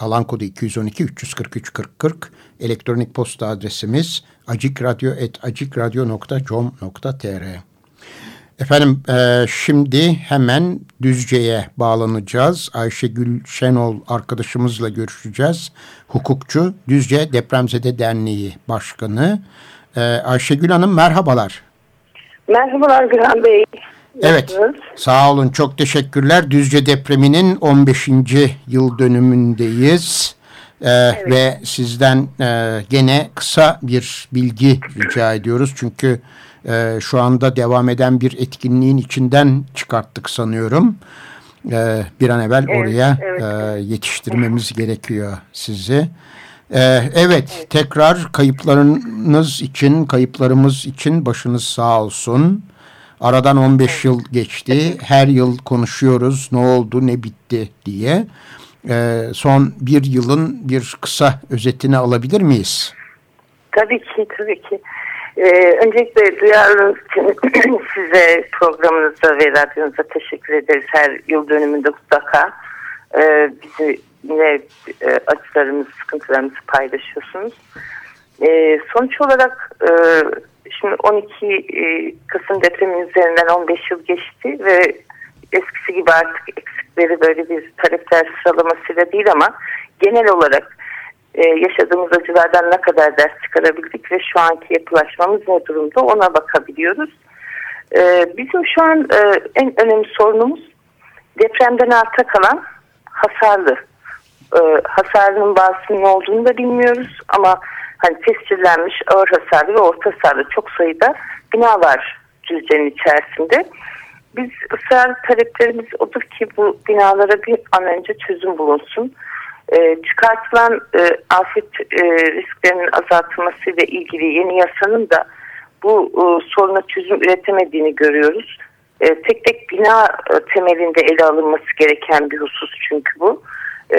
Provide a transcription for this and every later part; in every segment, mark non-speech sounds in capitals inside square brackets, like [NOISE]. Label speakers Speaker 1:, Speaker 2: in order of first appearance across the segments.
Speaker 1: alan kodu 212 343 40 40. Elektronik posta adresimiz acikradyo.com.tr Efendim e, şimdi hemen Düzce'ye bağlanacağız. Ayşegül Şenol arkadaşımızla görüşeceğiz. Hukukçu Düzce Depremzede Derneği Başkanı. Ee, Ayşegül Hanım merhabalar.
Speaker 2: Merhabalar Gülhan Bey.
Speaker 1: Evet sağ olun çok teşekkürler. Düzce depreminin 15. yıl dönümündeyiz. Ee, evet. Ve sizden e, gene kısa bir bilgi rica ediyoruz. Çünkü e, şu anda devam eden bir etkinliğin içinden çıkarttık sanıyorum. E, bir an evvel evet, oraya evet. E, yetiştirmemiz gerekiyor sizi. Ee, evet, evet, tekrar kayıplarınız için, kayıplarımız için başınız sağ olsun. Aradan 15 yıl geçti. Her yıl konuşuyoruz ne oldu, ne bitti diye. Ee, son bir yılın bir kısa özetini alabilir miyiz?
Speaker 2: Tabii ki, tabii ki. Ee, öncelikle duyarlılığınız [CLEARS THROAT] için size programınıza ve radyonuza teşekkür ederiz. Her yıl dönümünde mutlaka e, bizi yine e, acılarımızı, sıkıntılarımızı paylaşıyorsunuz. E, sonuç olarak e, şimdi 12 e, Kasım depremin üzerinden 15 yıl geçti ve eskisi gibi artık eksikleri böyle bir talepler sıralamasıyla değil ama genel olarak e, yaşadığımız acılardan ne kadar ders çıkarabildik ve şu anki yapılaşmamız ne durumda ona bakabiliyoruz. E, bizim şu an e, en önemli sorunumuz depremden arta kalan hasarlı e, hasarının bazısının olduğunu da bilmiyoruz ama hani tescillenmiş ağır hasarlı ve orta hasarlı çok sayıda bina var Düzce'nin içerisinde. Biz ısrar taleplerimiz odur ki bu binalara bir an önce çözüm bulunsun. E, çıkartılan e, afet e, risklerinin azaltılmasıyla ilgili yeni yasanın da bu e, soruna çözüm üretemediğini görüyoruz. E, tek tek bina e, temelinde ele alınması gereken bir husus çünkü bu e,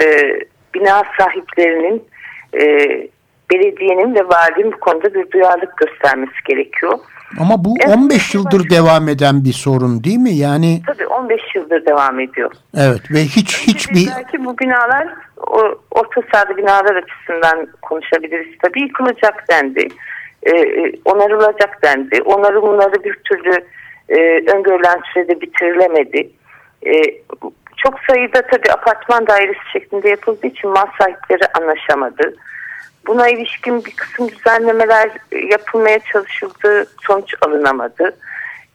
Speaker 2: bina sahiplerinin e, belediyenin ve valinin bu konuda bir duyarlılık göstermesi gerekiyor.
Speaker 1: Ama bu evet, 15 yıldır devam eden bir sorun değil mi? Yani
Speaker 2: Tabii 15 yıldır devam ediyor.
Speaker 1: Evet ve hiç hiç bir
Speaker 2: belki bu binalar o, orta sade binalar açısından konuşabiliriz. Tabii yıkılacak dendi. E, onarılacak dendi. Onarımları bir türlü e, öngörülen sürede bitirilemedi. E, çok sayıda tabii apartman dairesi şeklinde yapıldığı için mal sahipleri anlaşamadı. Buna ilişkin bir kısım düzenlemeler yapılmaya çalışıldı, sonuç alınamadı.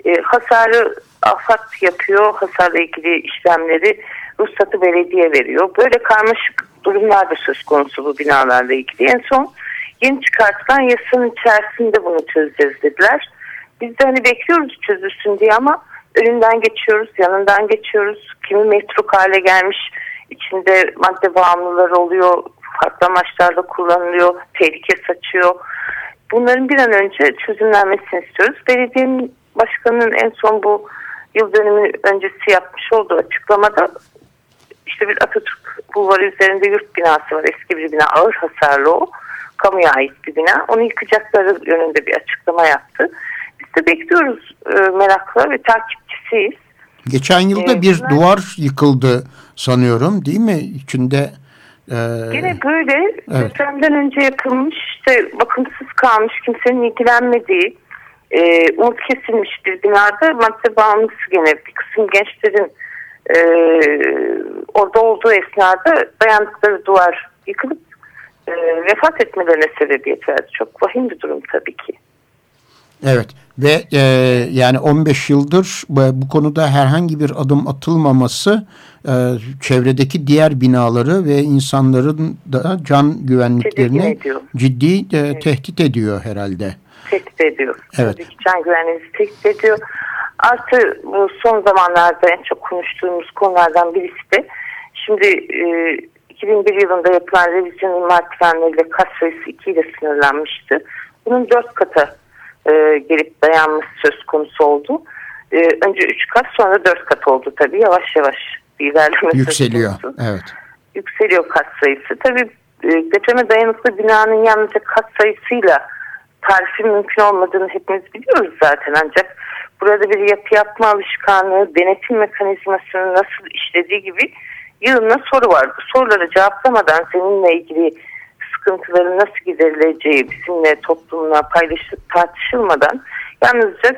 Speaker 2: E, hasarı afat yapıyor, hasarla ilgili işlemleri ruhsatı belediye veriyor. Böyle karmaşık durumlar da söz konusu bu binalarla ilgili. En son yeni çıkartılan yasanın içerisinde bunu çözeceğiz dediler. Biz de hani bekliyoruz çözülsün diye ama önünden geçiyoruz, yanından geçiyoruz. Kimi metruk hale gelmiş, içinde madde bağımlıları oluyor, farklı amaçlarla kullanılıyor, tehlike saçıyor. Bunların bir an önce çözümlenmesini istiyoruz. Belediyenin başkanının en son bu yıl dönümü öncesi yapmış olduğu açıklamada işte bir Atatürk Bulvarı üzerinde yurt binası var. Eski bir bina ağır hasarlı o. Kamuya ait bir bina. Onu yıkacakları yönünde bir açıklama yaptı. Biz de bekliyoruz e, merakla ve takipçisiyiz.
Speaker 1: Geçen yılda ee, bir bunlar... duvar yıkıldı sanıyorum değil mi? İçinde
Speaker 2: ee, Yine böyle evet. depremden önce yapılmış işte bakımsız kalmış kimsenin ilgilenmediği e, umut kesilmiş bir binada madde bağımlısı gene bir kısım gençlerin e, orada olduğu esnada dayandıkları duvar yıkılıp e, vefat etmelerine sebebiyet verdi. Çok vahim bir durum tabii ki.
Speaker 1: Evet ve e, yani 15 yıldır bu konuda herhangi bir adım atılmaması e, çevredeki diğer binaları ve insanların da can güvenliklerini ciddi e, evet. tehdit ediyor herhalde.
Speaker 2: Tehdit ediyor. Evet. can güvenliğinizi tehdit ediyor. Artı bu son zamanlarda en çok konuştuğumuz konulardan birisi de şimdi e, 2001 yılında yapılan revizyon imar planlarıyla kat sayısı 2 ile sınırlanmıştı. Bunun 4 kata e, gelip dayanması söz konusu oldu. E, önce 3 kat sonra 4 kat oldu tabii. Yavaş yavaş bir ilerleme
Speaker 1: Yükseliyor. Evet.
Speaker 2: Yükseliyor kat sayısı. Tabii e, depreme dayanıklı binanın yalnızca kat sayısıyla tarifin mümkün olmadığını hepimiz biliyoruz zaten ancak burada bir yapı yapma alışkanlığı, denetim mekanizmasının nasıl işlediği gibi yığınla soru var. Bu soruları cevaplamadan seninle ilgili sıkıntıların nasıl giderileceği bizimle toplumla paylaşıp tartışılmadan yalnızca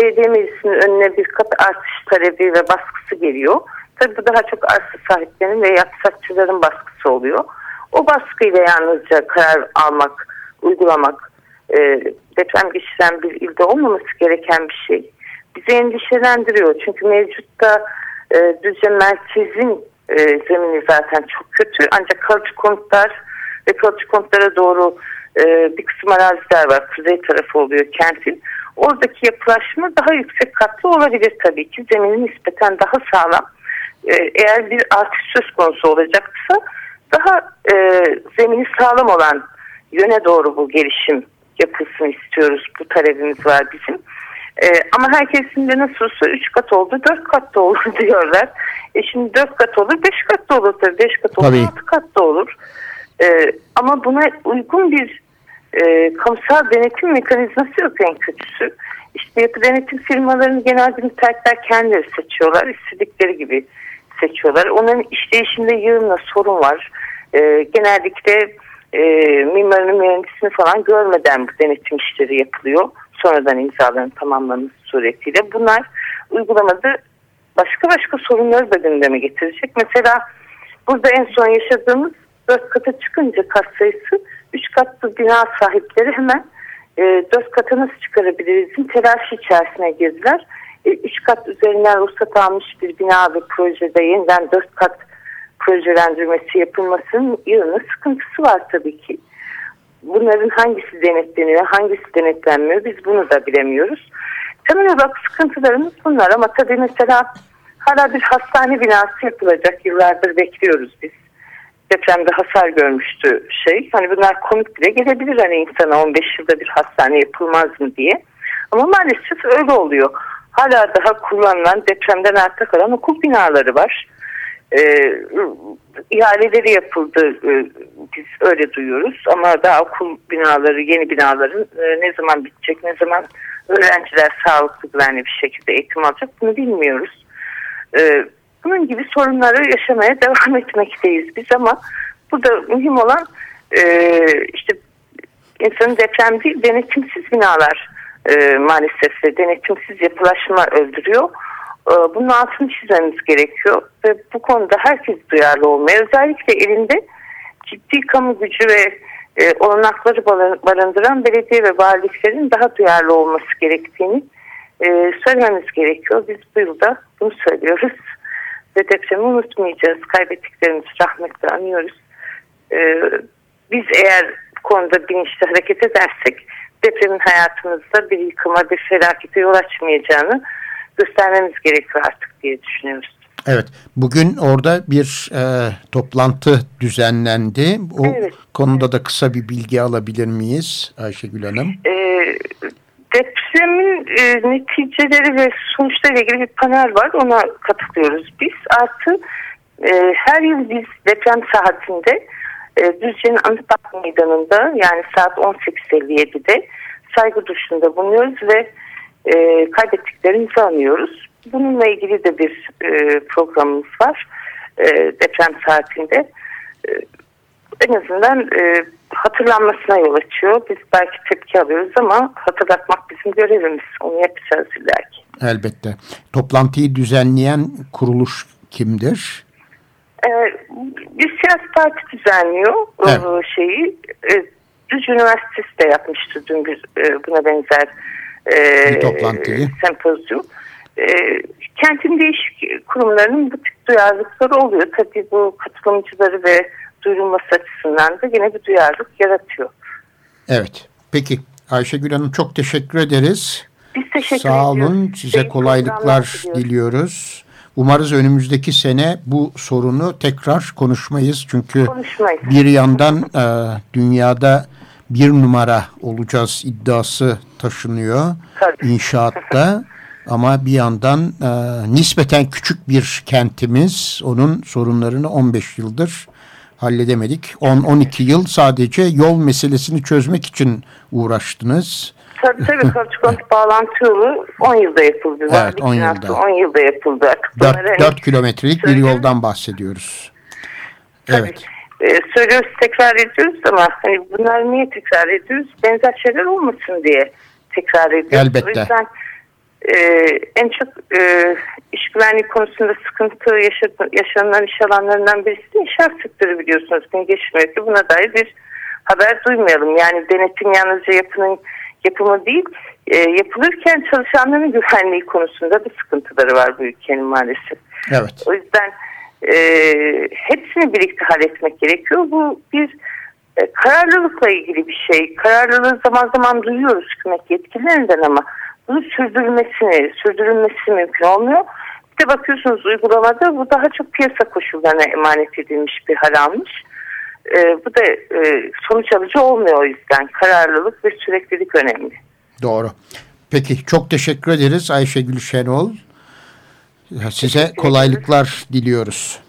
Speaker 2: belediye meclisinin önüne bir kat artış talebi ve baskısı geliyor. Tabi bu daha çok arsa sahiplerinin ve yaksatçıların baskısı oluyor. O baskıyla yalnızca karar almak, uygulamak e, deprem geçiren bir ilde olmaması gereken bir şey. Bizi endişelendiriyor. Çünkü mevcutta e, Düzce merkezin e, zemini zaten çok kötü. Ancak kalıcı konutlar ve kalıcı konutlara doğru e, bir kısım araziler var. Kuzey tarafı oluyor kentin. Oradaki yapılaşma daha yüksek katlı olabilir tabii ki. Zeminin nispeten daha sağlam. E, eğer bir artış söz konusu olacaksa daha e, zemini sağlam olan yöne doğru bu gelişim yapılsın istiyoruz. Bu talebimiz var bizim. E, ama herkesin de nasılsa 3 kat oldu, 4 kat da olur [LAUGHS] diyorlar. E şimdi 4 kat olur, 5 kat da olur tabii. 5 kat olur, 6 kat da olur. E, ama buna uygun bir e, kamusal denetim mekanizması yok en kötüsü. İşte yapı denetim firmalarını genelde müteahhitler kendileri seçiyorlar. istedikleri gibi seçiyorlar. Onların işleyişinde yığınla sorun var. E, genellikle e, mimarını mühendisini falan görmeden bu denetim işleri yapılıyor. Sonradan imzaların tamamlanması suretiyle. Bunlar uygulamada başka başka sorunları da gündeme getirecek. Mesela burada en son yaşadığımız dört kata çıkınca kat sayısı üç katlı bina sahipleri hemen e, dört kata nasıl çıkarabilirizin telaşı içerisine girdiler. E, üç kat üzerinden ruhsat almış bir bina ve projede yeniden dört kat projelendirmesi yapılmasının yığını sıkıntısı var tabii ki. Bunların hangisi denetleniyor, hangisi denetlenmiyor biz bunu da bilemiyoruz. Temel olarak sıkıntılarımız bunlar ama tabii mesela hala bir hastane binası yapılacak yıllardır bekliyoruz biz. Depremde hasar görmüştü şey. Hani bunlar komik bile gelebilir hani insana 15 yılda bir hastane yapılmaz mı diye. Ama maalesef öyle oluyor. Hala daha kullanılan depremden arta kalan okul binaları var e, ihaleleri yapıldı e, biz öyle duyuyoruz ama daha okul binaları yeni binaların e, ne zaman bitecek ne zaman öğrenciler sağlıklı güvenli bir şekilde eğitim alacak bunu bilmiyoruz. E, bunun gibi sorunları yaşamaya devam etmekteyiz biz ama burada mühim olan e, işte insanın deprem değil denetimsiz binalar e, maalesef de denetimsiz yapılaşma öldürüyor. Ee, bunun altını çizmemiz gerekiyor ve bu konuda herkes duyarlı olmaya özellikle elinde ciddi kamu gücü ve e, olanakları barındıran belediye ve valiliklerin daha duyarlı olması gerektiğini e, söylememiz gerekiyor. Biz bu yılda bunu söylüyoruz ve depremi unutmayacağız. Kaybettiklerimizi rahmetle anıyoruz. E, biz eğer bu konuda bilinçli hareket edersek depremin hayatımızda bir yıkıma, bir felakete yol açmayacağını göstermemiz gerekiyor artık diye düşünüyoruz.
Speaker 1: Evet, bugün orada bir e, toplantı düzenlendi. O evet. konuda da kısa bir bilgi alabilir miyiz Ayşegül Hanım?
Speaker 2: E, depremin e, neticeleri ve sonuçlarıyla ilgili bir panel var. Ona katılıyoruz biz. Artı e, her yıl biz deprem saatinde e, Düzce'nin Anıtbak Meydanı'nda yani saat 18.57'de saygı duruşunda bulunuyoruz ve e, kaybettiklerimizi anıyoruz. Bununla ilgili de bir e, programımız var e, deprem saatinde. E, en azından e, hatırlanmasına yol açıyor. Biz belki tepki alıyoruz ama hatırlatmak bizim görevimiz. Onu yapacağız illaki.
Speaker 1: Elbette. Toplantıyı düzenleyen kuruluş kimdir?
Speaker 2: Ee, bir siyasi parti düzenliyor evet. o şeyi. E, Düz Üniversitesi de yapmıştı dün bir e, buna benzer
Speaker 1: e, bir toplantıyı.
Speaker 2: sempozyum. E, kentin değişik kurumlarının bu tip duyarlılıkları oluyor. Tabii bu katılımcıları ve duyurulması açısından da yine bir duyarlılık yaratıyor.
Speaker 1: Evet. Peki Ayşegül Hanım çok teşekkür ederiz.
Speaker 2: Biz teşekkür
Speaker 1: Sağ olun. Ediyoruz. Size kolaylıklar diliyoruz. Umarız önümüzdeki sene bu sorunu tekrar konuşmayız. Çünkü konuşmayız. bir yandan e, dünyada bir numara olacağız iddiası taşınıyor Tabii. inşaatta. [LAUGHS] Ama bir yandan e, nispeten küçük bir kentimiz onun sorunlarını 15 yıldır halledemedik. 10-12 yıl sadece yol meselesini çözmek için uğraştınız.
Speaker 2: Tabii tabii Karçukont bağlantı yolu 10 yılda yapıldı.
Speaker 1: Evet 10 yılda.
Speaker 2: 10 yılda yapıldı.
Speaker 1: 4, 4 kilometrelik bir yoldan bahsediyoruz. Tabii. Evet.
Speaker 2: Ee, söylüyoruz tekrar ediyoruz ama hani bunlar niye tekrar ediyoruz? Benzer şeyler olmasın diye tekrar ediyoruz.
Speaker 1: Elbette. O yüzden
Speaker 2: e, en çok e, iş güvenliği konusunda sıkıntı yaşanan iş alanlarından birisi de inşaat sektörü biliyorsunuz. Gün geçmiyor ki buna dair bir haber duymayalım. Yani denetim yalnızca yapının yapımı değil, e, yapılırken çalışanların güvenliği konusunda da sıkıntıları var bu ülkenin maalesef.
Speaker 1: Evet.
Speaker 2: O yüzden e, hepsini birlikte halletmek gerekiyor. Bu bir e, kararlılıkla ilgili bir şey. Kararlılığı zaman zaman duyuyoruz hükümet yetkililerinden ama bunu sürdürülmesini, sürdürülmesi mümkün olmuyor. Bir de bakıyorsunuz uygulamada bu daha çok piyasa koşullarına emanet edilmiş bir hal almış. E, bu da e, sonuç alıcı olmuyor o yüzden. Kararlılık ve süreklilik önemli.
Speaker 1: Doğru. Peki çok teşekkür ederiz Ayşegül Şenol. Size kolaylıklar diliyoruz.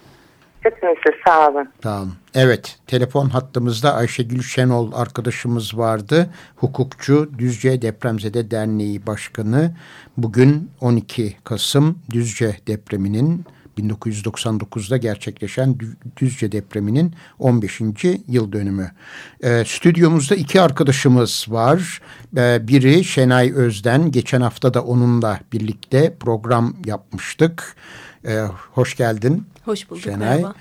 Speaker 2: Hepinize sağ olun.
Speaker 1: Olun. Evet, telefon hattımızda Ayşegül Şenol arkadaşımız vardı. Hukukçu Düzce Depremzede Derneği Başkanı. Bugün 12 Kasım Düzce depreminin 1999'da gerçekleşen Düzce depreminin 15. yıl dönümü. E, stüdyomuzda iki arkadaşımız var. E, biri Şenay Özden. Geçen hafta da onunla birlikte program yapmıştık. E, hoş geldin.
Speaker 3: Hoş bulduk. Şenay. Merhaba.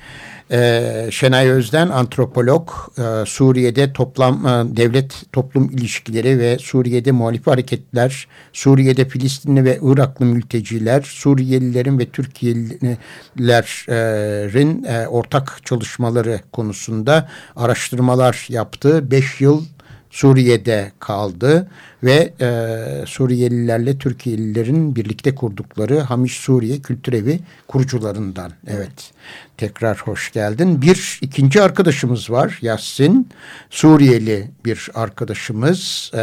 Speaker 1: Ee, Şenay Özden antropolog, e, Suriye'de toplam e, devlet toplum ilişkileri ve Suriye'de muhalif hareketler, Suriye'de Filistinli ve Iraklı mülteciler, Suriyelilerin ve Türkiye'lilerin e, ortak çalışmaları konusunda araştırmalar yaptı. Beş yıl Suriye'de kaldı ve e, Suriyelilerle Türkiye'lilerin birlikte kurdukları Hamiş Suriye Kültür Evi kurucularından. Evet tekrar hoş geldin. Bir ikinci arkadaşımız var Yassin Suriyeli bir arkadaşımız. E,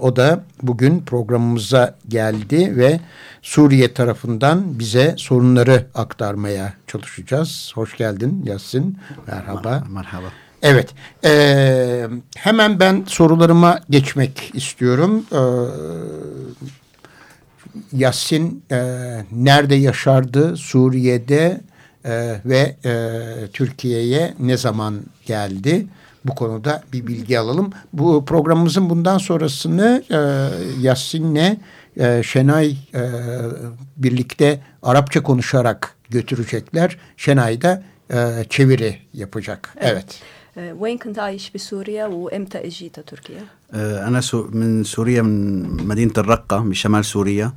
Speaker 1: o da bugün programımıza geldi ve Suriye tarafından bize sorunları aktarmaya çalışacağız. Hoş geldin Yassin. Merhaba.
Speaker 4: Merhaba.
Speaker 1: Evet, e, hemen ben sorularıma geçmek istiyorum. E, Yasin e, nerede yaşardı? Suriye'de e, ve e, Türkiye'ye ne zaman geldi? Bu konuda bir bilgi alalım. Bu programımızın bundan sonrasını e, Yasin'le e, Şenay e, birlikte Arapça konuşarak götürecekler. Şenay da e, çeviri yapacak. Evet. evet.
Speaker 3: وين كنت عايش بسوريا وامتى اجيت تركيا؟
Speaker 4: انا من سوريا من مدينه الرقه بشمال سوريا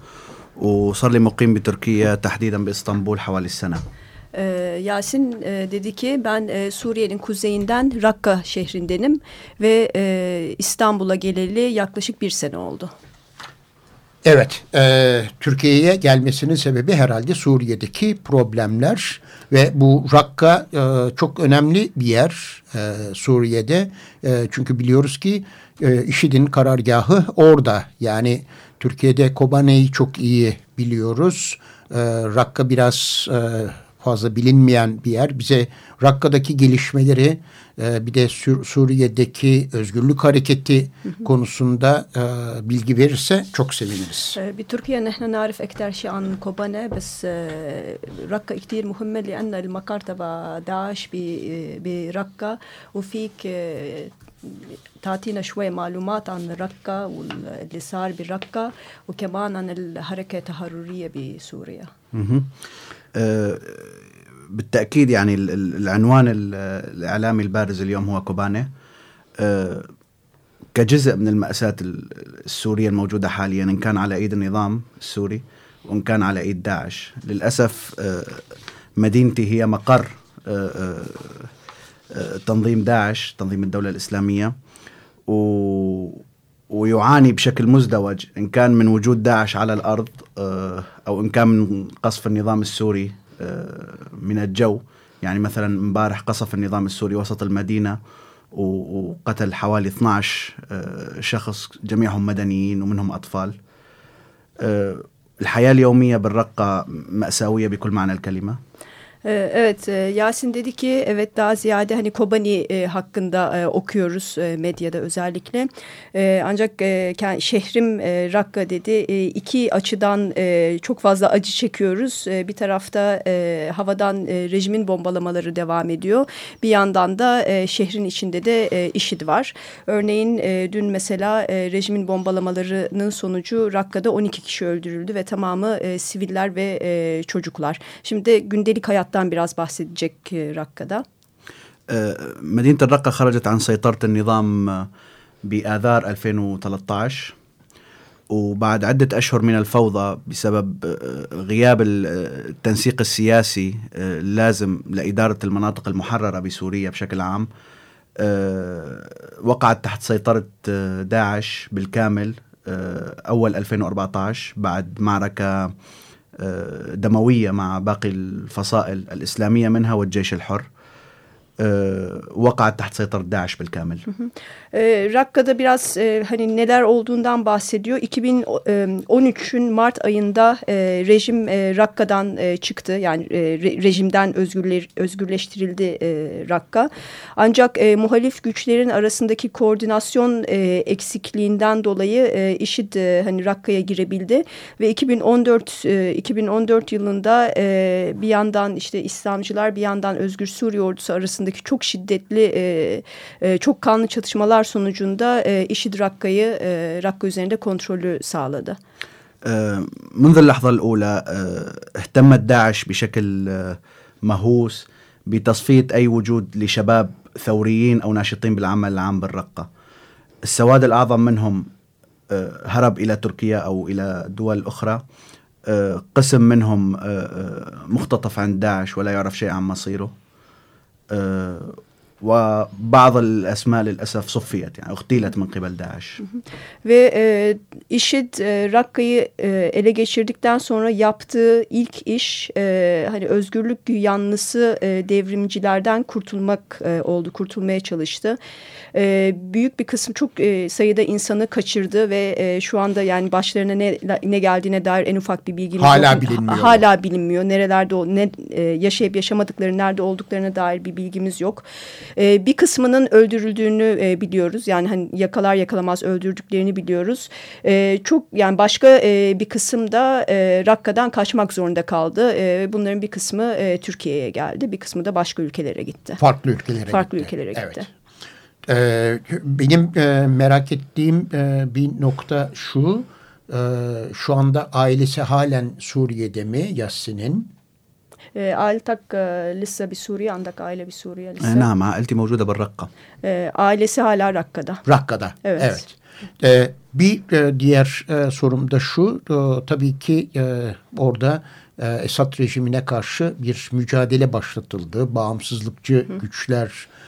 Speaker 4: وصار لي مقيم بتركيا تحديدا باسطنبول حوالي السنه.
Speaker 3: Yasin dedi ki ben Suriye'nin kuzeyinden Rakka şehrindenim ve İstanbul'a geleli yaklaşık bir sene oldu.
Speaker 1: Evet, e, Türkiye'ye gelmesinin sebebi herhalde Suriye'deki problemler ve bu Rakka e, çok önemli bir yer e, Suriye'de. E, çünkü biliyoruz ki e, IŞİD'in karargahı orada. Yani Türkiye'de Kobane'yi çok iyi biliyoruz. E, Rakka biraz e, fazla bilinmeyen bir yer. Bize Rakka'daki gelişmeleri e, bir de Sur Suriye'deki özgürlük hareketi konusunda e, bilgi verirse çok seviniriz.
Speaker 3: بتركيا نحن نعرف أكثر شيء عن كوبانا بس رقة كثير مهمة لأن المقر تبع داعش برقة وفيك تعطينا شوي معلومات عن رقة واللي صار برقة وكمان عن الحركة التحررية بسوريا.
Speaker 4: بالتأكيد يعني العنوان الإعلامي البارز اليوم هو كوباني. كجزء من المأساة السورية الموجودة حاليا إن كان على إيد النظام السوري وإن كان على إيد داعش. للأسف مدينتي هي مقر تنظيم داعش تنظيم الدولة الإسلامية. و ويعاني بشكل مزدوج إن كان من وجود داعش على الأرض أو إن كان من قصف النظام السوري من الجو. يعني مثلا امبارح قصف النظام السوري وسط المدينة وقتل حوالي 12 شخص جميعهم مدنيين ومنهم أطفال. الحياة اليومية بالرقة مأساوية بكل معنى الكلمة.
Speaker 3: Ee, evet e, Yasin dedi ki evet daha ziyade hani Kobani e, hakkında e, okuyoruz medyada özellikle. Ancak şehrim Rakka dedi iki açıdan çok fazla acı çekiyoruz. Bir tarafta havadan rejimin bombalamaları devam ediyor. Bir yandan da şehrin içinde de işid var. Örneğin dün mesela rejimin bombalamalarının sonucu Rakka'da 12 kişi öldürüldü ve tamamı siviller ve çocuklar. Şimdi gündelik hayat hayattan biraz bahsedecek Rakka'da.
Speaker 4: مدينة الرقة خرجت عن سيطرة النظام بآذار 2013 وبعد عدة أشهر من الفوضى بسبب غياب التنسيق السياسي اللازم لإدارة المناطق المحررة بسوريا بشكل عام وقعت تحت سيطرة داعش بالكامل أول 2014 بعد معركة دموية مع باقي الفصائل الإسلامية منها والجيش الحر. وقعت تحت سيطرة داعش بالكامل.
Speaker 3: E, Rakka'da biraz e, hani neler olduğundan bahsediyor. 2013'ün Mart ayında e, rejim e, Rakka'dan e, çıktı. Yani e, re, rejimden özgürler, özgürleştirildi e, Rakka. Ancak e, muhalif güçlerin arasındaki koordinasyon e, eksikliğinden dolayı e, IŞİD e, hani Rakka'ya girebildi ve 2014 e, 2014 yılında e, bir yandan işte İslamcılar bir yandan Özgür Suriye ordusu arasındaki çok şiddetli e, e, çok kanlı çatışmalar sonucunda e, IŞİD Rakka'yı e, Rakka üzerinde kontrolü sağladı.
Speaker 4: منذ اللحظة الأولى اهتمت داعش بشكل مهووس بتصفية أي وجود لشباب ثوريين أو ناشطين بالعمل العام بالرقة. السواد الأعظم منهم هرب إلى تركيا أو إلى دول أخرى. قسم منهم مختطف عند داعش ولا يعرف شيء عن مصيره. وبعض الأسماء للأسف صفيت يعني اغتيلت من قبل داعش
Speaker 3: Ve e, IŞİD e, Rakka'yı e, ele geçirdikten sonra yaptığı ilk iş e, hani özgürlük yanlısı e, devrimcilerden kurtulmak e, oldu, kurtulmaya çalıştı. E, büyük bir kısım çok e, sayıda insanı kaçırdı ve e, şu anda yani başlarına ne ne geldiğine dair en ufak bir bilgimiz
Speaker 1: hala yok. bilinmiyor.
Speaker 3: Hala bilinmiyor. Nerelerde ne e, yaşayıp yaşamadıkları, nerede olduklarına dair bir bilgimiz yok. E, bir kısmının öldürüldüğünü e, biliyoruz. Yani hani yakalar yakalamaz öldürdüklerini biliyoruz. E, çok yani başka e, bir kısım da e, Rakka'dan kaçmak zorunda kaldı. E, bunların bir kısmı e, Türkiye'ye geldi. Bir kısmı da başka ülkelere gitti.
Speaker 1: Farklı ülkelere
Speaker 3: Farklı
Speaker 1: gitti.
Speaker 3: ülkelere gitti.
Speaker 1: Evet. Ee, benim e, merak ettiğim e, bir nokta şu. E, şu anda ailesi halen Suriye'de mi Yassin'in?
Speaker 3: عائلتك لسه بسوريا عندك عائلة بسوريا لسه
Speaker 4: نعم عائلتي موجودة بالرقة
Speaker 3: ailesi hala Rakka'da.
Speaker 1: Rakka'da.
Speaker 3: Evet.
Speaker 1: evet. Ee, bir e, diğer e, sorum da şu. E, tabii ki e, orada e, Esad rejimine karşı bir mücadele başlatıldı. Bağımsızlıkçı Hı. güçler e,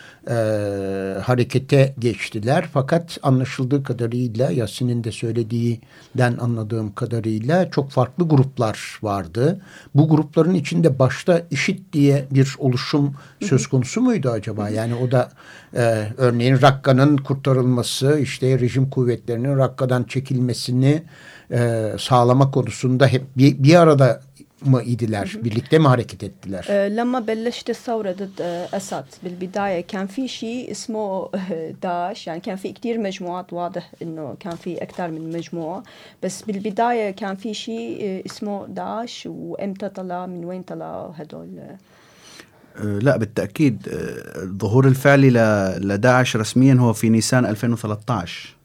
Speaker 1: harekete geçtiler. Fakat anlaşıldığı kadarıyla Yasin'in de söylediğinden anladığım kadarıyla çok farklı gruplar vardı. Bu grupların içinde başta IŞİD diye bir oluşum söz konusu muydu acaba? Yani o da e, örneğin Rakka'nın kurtarılması, işte rejim kuvvetlerinin Rakka'dan çekilmesini e, sağlama konusunda hep bir, bir arada mı idiler? Hı hı. Birlikte mi hareket ettiler?
Speaker 3: لما بلشت الثورة ضد أسد بالبداية كان في شيء اسمه داعش يعني كان في كتير مجموعات واضح إنه كان في أكثر من مجموعة بس بالبداية كان في شيء اسمه داعش وإمتى طلع من وين طلعوا هدول
Speaker 4: لا بالتأكيد الظهور الفعلي لداعش رسميا هو في نيسان 2013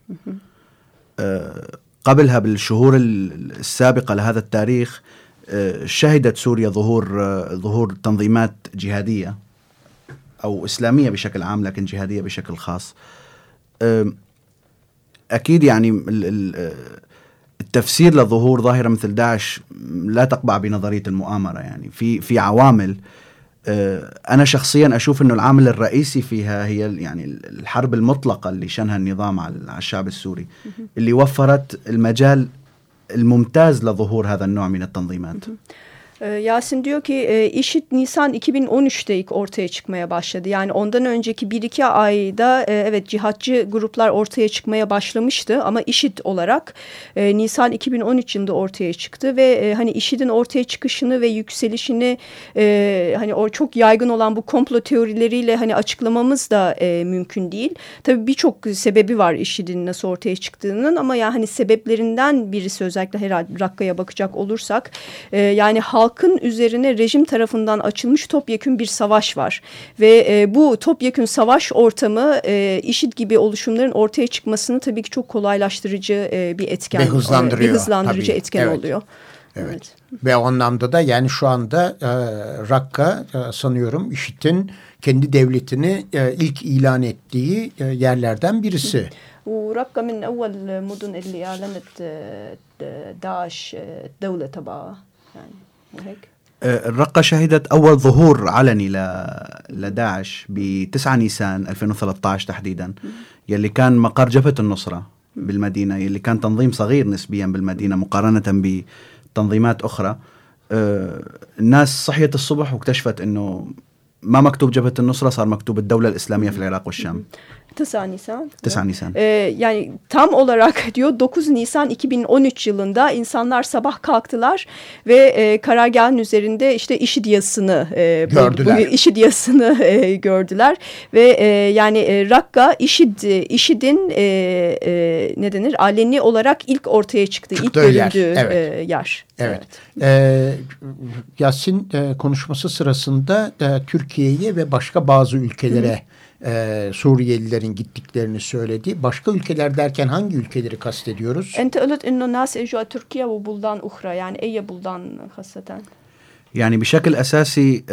Speaker 4: قبلها بالشهور السابقة لهذا التاريخ شهدت سوريا ظهور ظهور تنظيمات جهادية أو إسلامية بشكل عام لكن جهادية بشكل خاص. أكيد يعني التفسير لظهور ظاهرة مثل داعش لا تقبع بنظرية المؤامرة يعني في في عوامل أنا شخصيا أشوف إنه العامل الرئيسي فيها هي يعني الحرب المطلقة اللي شنها النظام على الشعب السوري اللي وفرت المجال الممتاز لظهور هذا النوع من التنظيمات.
Speaker 3: Yasin diyor ki e, IŞİD Nisan 2013'te ilk ortaya çıkmaya başladı. Yani ondan önceki 1-2 ayda e, evet cihatçı gruplar ortaya çıkmaya başlamıştı ama IŞİD olarak e, Nisan 2013 yılında ortaya çıktı ve hani IŞİD'in ortaya çıkışını ve yükselişini hani o çok yaygın olan bu komplo teorileriyle hani açıklamamız da mümkün değil. Tabii birçok sebebi var IŞİD'in nasıl ortaya çıktığının ama ya hani sebeplerinden birisi özellikle herhalde Rakka'ya bakacak olursak yani halk halkın üzerine rejim tarafından açılmış topyekün bir savaş var. Ve e, bu topyekün savaş ortamı e, IŞİD gibi oluşumların ortaya çıkmasını tabii ki çok kolaylaştırıcı e, bir etken.
Speaker 1: Ve hızlandırıyor.
Speaker 3: Bir hızlandırıcı tabii. etken
Speaker 1: evet.
Speaker 3: oluyor.
Speaker 1: Evet. evet. Ve o anlamda da yani şu anda e, Rakka e, sanıyorum IŞİD'in kendi devletini e, ilk ilan ettiği e, yerlerden birisi.
Speaker 3: ورقة من أول مدن اللي أعلنت داعش الدولة تبعها يعني
Speaker 4: وهيك. آه، الرقة شهدت أول ظهور علني لداعش ب 9 نيسان 2013 تحديدا يلي كان مقر جبهة النصرة بالمدينة يلي كان تنظيم صغير نسبيا بالمدينة مقارنة بتنظيمات أخرى. آه، الناس صحيت الصبح واكتشفت أنه ما مكتوب جبهة النصرة صار مكتوب الدولة الإسلامية في العراق والشام
Speaker 3: 9 Nisan.
Speaker 4: 9 Nisan.
Speaker 3: Ee, yani tam olarak [LAUGHS] diyor 9 Nisan 2013 yılında insanlar sabah kalktılar ve e, karargahın üzerinde işte IŞİD yazısını e,
Speaker 1: gördüler.
Speaker 3: Bu, bu IŞİD yazısını e, gördüler ve e, yani e, Rakka IŞİD IŞİD'in e, e, ne denir aleni olarak ilk ortaya çıktığı, Çıktığı ilk göründüğü yer. Evet. E, yer.
Speaker 1: Evet. evet. Ee, Yasin e, konuşması sırasında e, Türkiye'ye ve başka bazı ülkelere Hı e, Suriyelilerin gittiklerini söyledi. Başka ülkeler derken hangi ülkeleri kastediyoruz?
Speaker 3: Ente قلت انه ناس اجوا تركيا وبلدان اخرى يعني اي بلدان خاصة
Speaker 4: يعني بشكل اساسي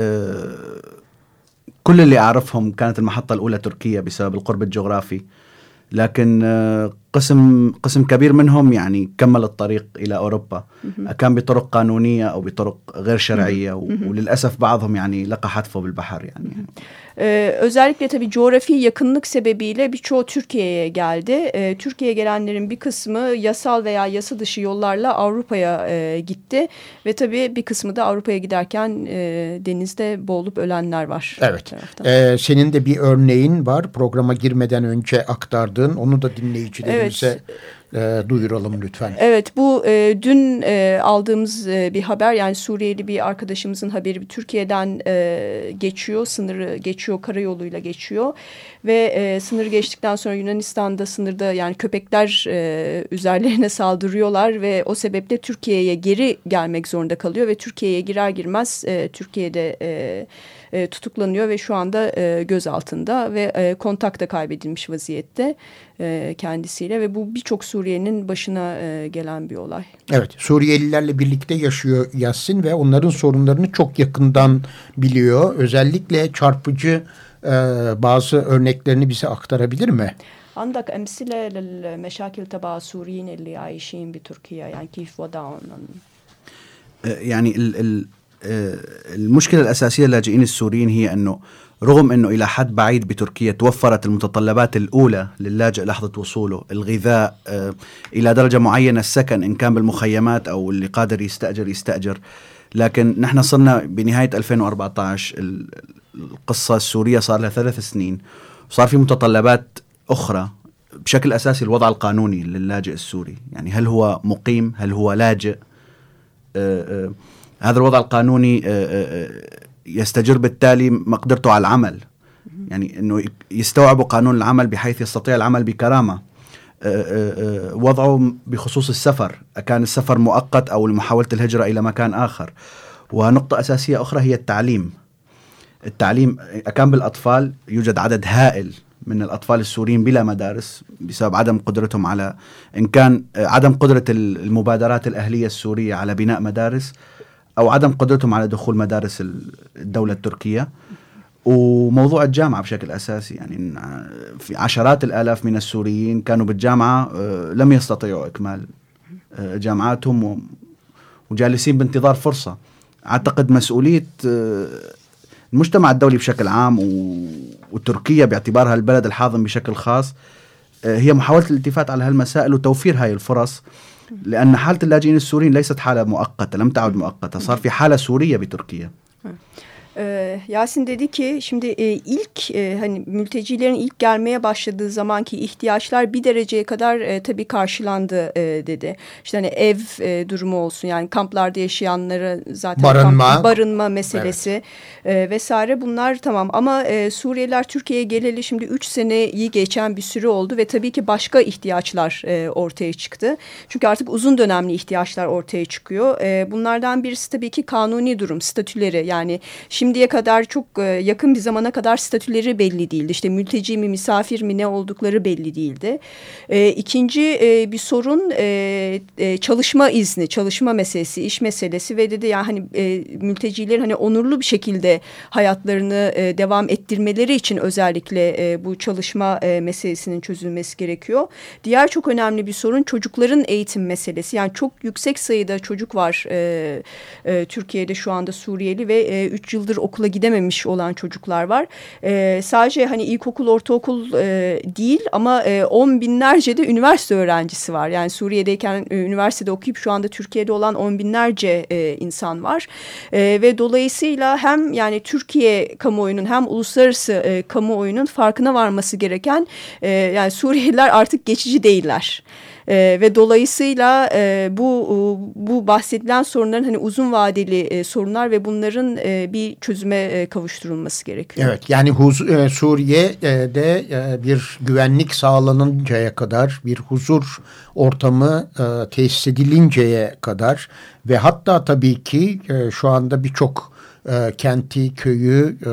Speaker 4: كل اللي اعرفهم كانت المحطة الاولى تركيا بسبب القرب الجغرافي لكن قسم قسم كبير منهم يعني كمل الطريق إلى أوروبا. كان بطرق قانونية أو بطرق غير شرعية وللأسف بعضهم يعني لقى حتفه بالبحر يعني.
Speaker 3: Ee, özellikle tabii coğrafi yakınlık sebebiyle birçoğu Türkiye'ye geldi. Ee, Türkiye'ye gelenlerin bir kısmı yasal veya yasa dışı yollarla Avrupa'ya e, gitti. Ve tabii bir kısmı da Avrupa'ya giderken e, denizde boğulup ölenler var.
Speaker 1: Evet. Ee, senin de bir örneğin var programa girmeden önce aktardığın onu da dinleyicilerimize evet e, duyuralım lütfen.
Speaker 3: Evet bu e, dün e, aldığımız e, bir haber yani Suriyeli bir arkadaşımızın haberi Türkiye'den e, geçiyor sınırı geçiyor karayoluyla geçiyor ve e, sınır geçtikten sonra Yunanistan'da sınırda yani köpekler e, üzerlerine saldırıyorlar ve o sebeple Türkiye'ye geri gelmek zorunda kalıyor ve Türkiye'ye girer girmez e, Türkiye'de e, e, tutuklanıyor ve şu anda e, gözaltında ve e, kontak da kaybedilmiş vaziyette e, kendisiyle ve bu birçok Suriye'nin başına e, gelen bir olay.
Speaker 1: Evet Suriyelilerle birlikte yaşıyor Yasin ve onların sorunlarını çok yakından biliyor. Özellikle çarpıcı e, bazı örneklerini bize aktarabilir mi?
Speaker 3: عندك أمثلة للمشاكل تبع السوريين اللي عايشين بتركيا يعني كيف وضعهم
Speaker 4: يعني ال ال المشكلة الأساسية للاجئين السوريين هي أنه رغم أنه إلى حد بعيد بتركيا توفرت المتطلبات الأولى للاجئ لحظة وصوله الغذاء إلى درجة معينة السكن إن كان بالمخيمات أو اللي قادر يستأجر يستأجر. لكن نحن صرنا بنهاية 2014 القصة السورية صار لها ثلاث سنين وصار في متطلبات أخرى بشكل أساسي الوضع القانوني للاجئ السوري. يعني هل هو مقيم؟ هل هو لاجئ؟ أه أه هذا الوضع القانوني يستجر بالتالي مقدرته على العمل. يعني إنه يستوعبوا قانون العمل بحيث يستطيع العمل بكرامة. وضعه بخصوص السفر كان السفر مؤقت أو محاولة الهجرة إلى مكان آخر. ونقطة أساسية أخرى هي التعليم. التعليم كان بالأطفال يوجد عدد هائل من الأطفال السوريين بلا مدارس بسبب عدم قدرتهم على إن كان عدم قدرة المبادرات الأهلية السورية على بناء مدارس أو عدم قدرتهم على دخول مدارس الدولة التركية. وموضوع الجامعة بشكل أساسي. يعني في عشرات الآلاف من السوريين كانوا بالجامعة لم يستطيعوا إكمال جامعاتهم وجالسين بانتظار فرصة. أعتقد مسؤولية المجتمع الدولي بشكل عام وتركيا باعتبارها البلد الحاضن بشكل خاص هي محاولة الالتفات على هالمسائل وتوفير هاي الفرص. لأن حالة اللاجئين السوريين ليست حالة مؤقتة لم تعد مؤقتة صار في حالة سورية بتركيا.
Speaker 3: Ee, Yasin dedi ki şimdi e, ilk e, hani mültecilerin ilk gelmeye başladığı zamanki ihtiyaçlar bir dereceye kadar e, tabii karşılandı e, dedi. İşte hani ev e, durumu olsun yani kamplarda yaşayanlara zaten
Speaker 1: barınma,
Speaker 3: kamp, barınma meselesi evet. e, vesaire bunlar tamam ama e, Suriyeliler Türkiye'ye geleli şimdi üç seneyi geçen bir süre oldu ve tabii ki başka ihtiyaçlar e, ortaya çıktı. Çünkü artık uzun dönemli ihtiyaçlar ortaya çıkıyor. E, bunlardan birisi tabii ki kanuni durum, statüleri yani şimdi şimdiye kadar çok e, yakın bir zamana kadar statüleri belli değildi. İşte mülteci mi, misafir mi ne oldukları belli değildi. E, ikinci e, bir sorun e, çalışma izni, çalışma meselesi, iş meselesi ve dedi yani hani e, mültecilerin hani onurlu bir şekilde hayatlarını devam ettirmeleri için özellikle bu çalışma meselesinin çözülmesi gerekiyor. Diğer çok önemli bir sorun çocukların eğitim meselesi. Yani çok yüksek sayıda çocuk var Türkiye'de şu anda Suriyeli ve 3 e, yıldır yıldır okula gidememiş olan çocuklar var. E, sadece hani ilkokul, ortaokul e, değil ama e, on binlerce de üniversite öğrencisi var. Yani Suriye'deyken e, üniversitede okuyup şu anda Türkiye'de olan on binlerce e, insan var. E, ve dolayısıyla hem yani Türkiye kamuoyunun hem uluslararası e, kamuoyunun farkına varması gereken e, yani Suriyeliler artık geçici değiller. E, ve dolayısıyla e, bu bu bahsedilen sorunların hani uzun vadeli e, sorunlar ve bunların e, bir çözüme e, kavuşturulması gerekiyor.
Speaker 1: Evet yani huz, e, Suriye'de e, bir güvenlik sağlanıncaya kadar bir huzur ortamı e, tesis edilinceye kadar ve hatta tabii ki e, şu anda birçok e, kenti, köyü e,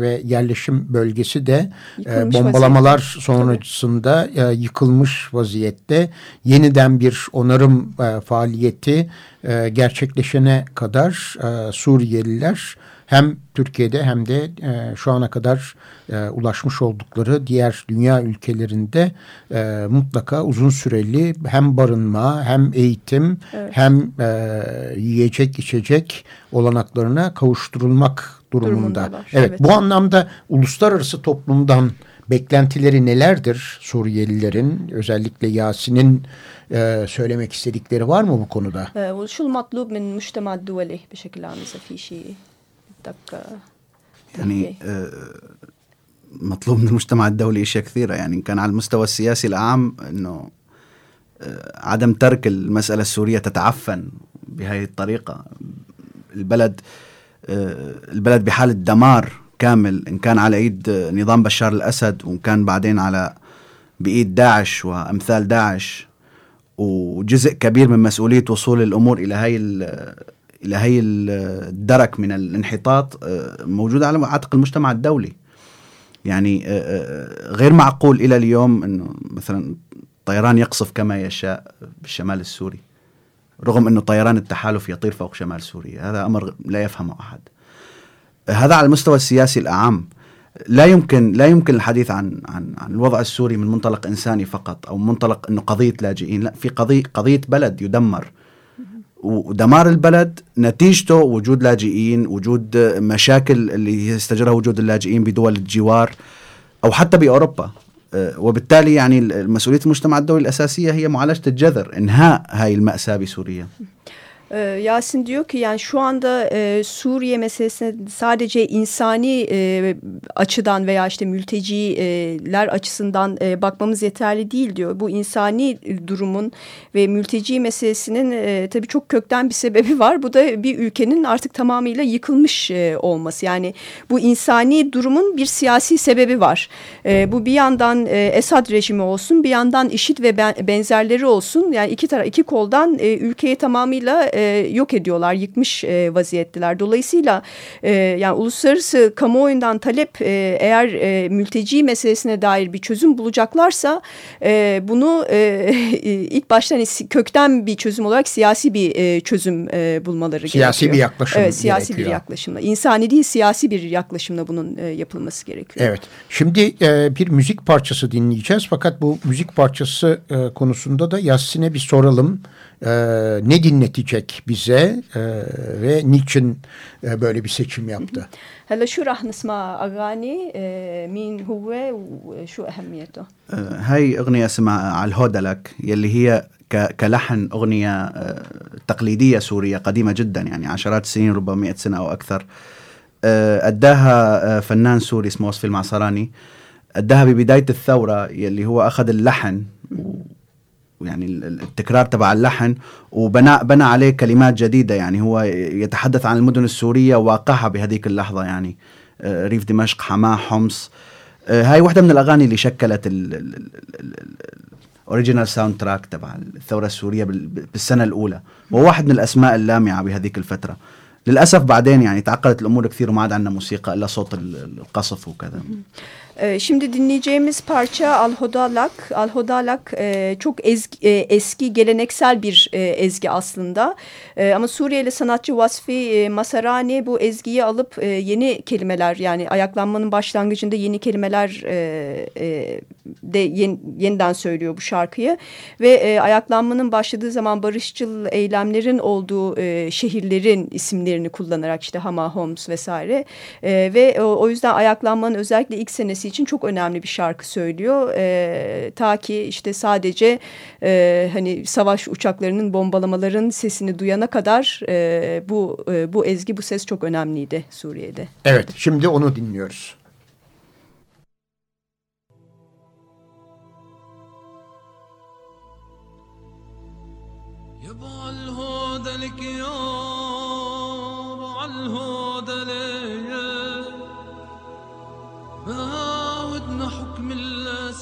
Speaker 1: ve yerleşim bölgesi de e, bombalamalar vaziyette. sonrasında e, yıkılmış vaziyette. Yeniden bir onarım e, faaliyeti e, gerçekleşene kadar e, Suriyeliler hem Türkiye'de hem de e, şu ana kadar e, ulaşmış oldukları diğer dünya ülkelerinde e, mutlaka uzun süreli hem barınma hem eğitim evet. hem e, yiyecek içecek olanaklarına kavuşturulmak durumunda. Evet, evet bu anlamda uluslararası toplumdan beklentileri nelerdir Suriyelilerin özellikle Yasin'in e, söylemek istedikleri var mı bu konuda?
Speaker 3: E, şu matlub min müştema duveli bir şekilde anlasa fi. بدك
Speaker 4: يعني آه، مطلوب من المجتمع الدولي اشياء كثيرة. يعني كان على المستوى السياسي العام إنه آه، عدم ترك المسألة السورية تتعفن بهذه الطريقة. البلد آه، البلد بحالة دمار كامل. إن كان على إيد نظام بشار الأسد وإن كان بعدين على بإيد داعش وأمثال داعش وجزء كبير من مسؤولية وصول الأمور إلى هاي إلى هي الدرك من الانحطاط آه، موجوده على عاتق المجتمع الدولي. يعني آه، آه، غير معقول إلى اليوم إنه مثلا طيران يقصف كما يشاء بالشمال السوري رغم إنه طيران التحالف يطير فوق شمال سوريا. هذا أمر لا يفهمه أحد. هذا على المستوى السياسي الأعم. لا يمكن لا يمكن الحديث عن عن عن الوضع السوري من منطلق إنساني فقط أو منطلق إنه قضية لاجئين. لا في قضية قضية بلد يدمر. ودمار البلد نتيجته وجود لاجئين وجود مشاكل اللي يستجرها وجود اللاجئين بدول الجوار أو حتى بأوروبا. آه، وبالتالي يعني مسؤولية المجتمع الدولي الأساسية هي معالجة الجذر إنهاء هاي المأساة بسوريا.
Speaker 3: Ee, Yasin diyor ki yani şu anda e, Suriye meselesine sadece insani e, açıdan veya işte mülteciler açısından e, bakmamız yeterli değil diyor. Bu insani durumun ve mülteci meselesinin e, tabii çok kökten bir sebebi var. Bu da bir ülkenin artık tamamıyla yıkılmış e, olması. Yani bu insani durumun bir siyasi sebebi var. E, bu bir yandan e, Esad rejimi olsun bir yandan IŞİD ve ben, benzerleri olsun. Yani iki, taraf, iki koldan e, ülkeyi tamamıyla e, yok ediyorlar, yıkmış e, vaziyetteler. Dolayısıyla e, yani uluslararası kamuoyundan talep e, eğer e, mülteci meselesine dair bir çözüm bulacaklarsa e, bunu e, [LAUGHS] ilk başta hani kökten bir çözüm olarak siyasi bir e, çözüm e, bulmaları
Speaker 1: siyasi gerekiyor. Siyasi bir yaklaşım
Speaker 3: Evet, siyasi gerekiyor. bir yaklaşımla. İnsani değil, siyasi bir yaklaşımla bunun e, yapılması gerekiyor.
Speaker 1: Evet. Şimdi e, bir müzik parçası dinleyeceğiz. Fakat bu müzik parçası e, konusunda da Yasin'e bir soralım e, ne dinletecek bize e, ve niçin e, böyle bir seçim yaptı?
Speaker 3: هلا شو راح نسمع اغاني مين هو وشو اهميته؟
Speaker 4: هاي اغنيه اسمها على الهودلك يلي هي كلحن أغنية تقليدية سورية قديمة جدا يعني عشرات السنين ربما 100 سنة أو أكثر أداها فنان سوري اسمه وصفي المعصراني أداها ببداية الثورة يلي هو أخذ اللحن يعني التكرار تبع اللحن وبنى بنى عليه كلمات جديدة. يعني هو يتحدث عن المدن السورية واقعها بهذيك اللحظة. يعني ريف دمشق حماة حمص هاي واحدة من الأغاني اللي شكلت اوريجينال ساوند تراك تبع الثورة السورية بالسنة الأولى. وهو واحد من الأسماء اللامعة بهذيك الفترة. للأسف بعدين يعني تعقدت الأمور كثير وما عاد عندنا موسيقى إلا صوت القصف وكذا.
Speaker 3: Şimdi dinleyeceğimiz parça Alhodalak. Alhodalak e, çok ezgi, e, eski geleneksel bir e, ezgi aslında. Ama Suriyeli sanatçı Vasfi Masarani bu ezgiyi alıp yeni kelimeler yani ayaklanmanın başlangıcında yeni kelimeler de yeniden söylüyor bu şarkıyı. Ve ayaklanmanın başladığı zaman barışçıl eylemlerin olduğu şehirlerin isimlerini kullanarak işte Hama, Homs vesaire. Ve o yüzden ayaklanmanın özellikle ilk senesi Türkiye'si için çok önemli bir şarkı söylüyor. E, ta ki işte sadece e, hani savaş uçaklarının bombalamaların sesini duyana kadar e, bu e, bu ezgi bu ses çok önemliydi Suriye'de.
Speaker 1: Evet şimdi onu dinliyoruz. يبع الهدى لك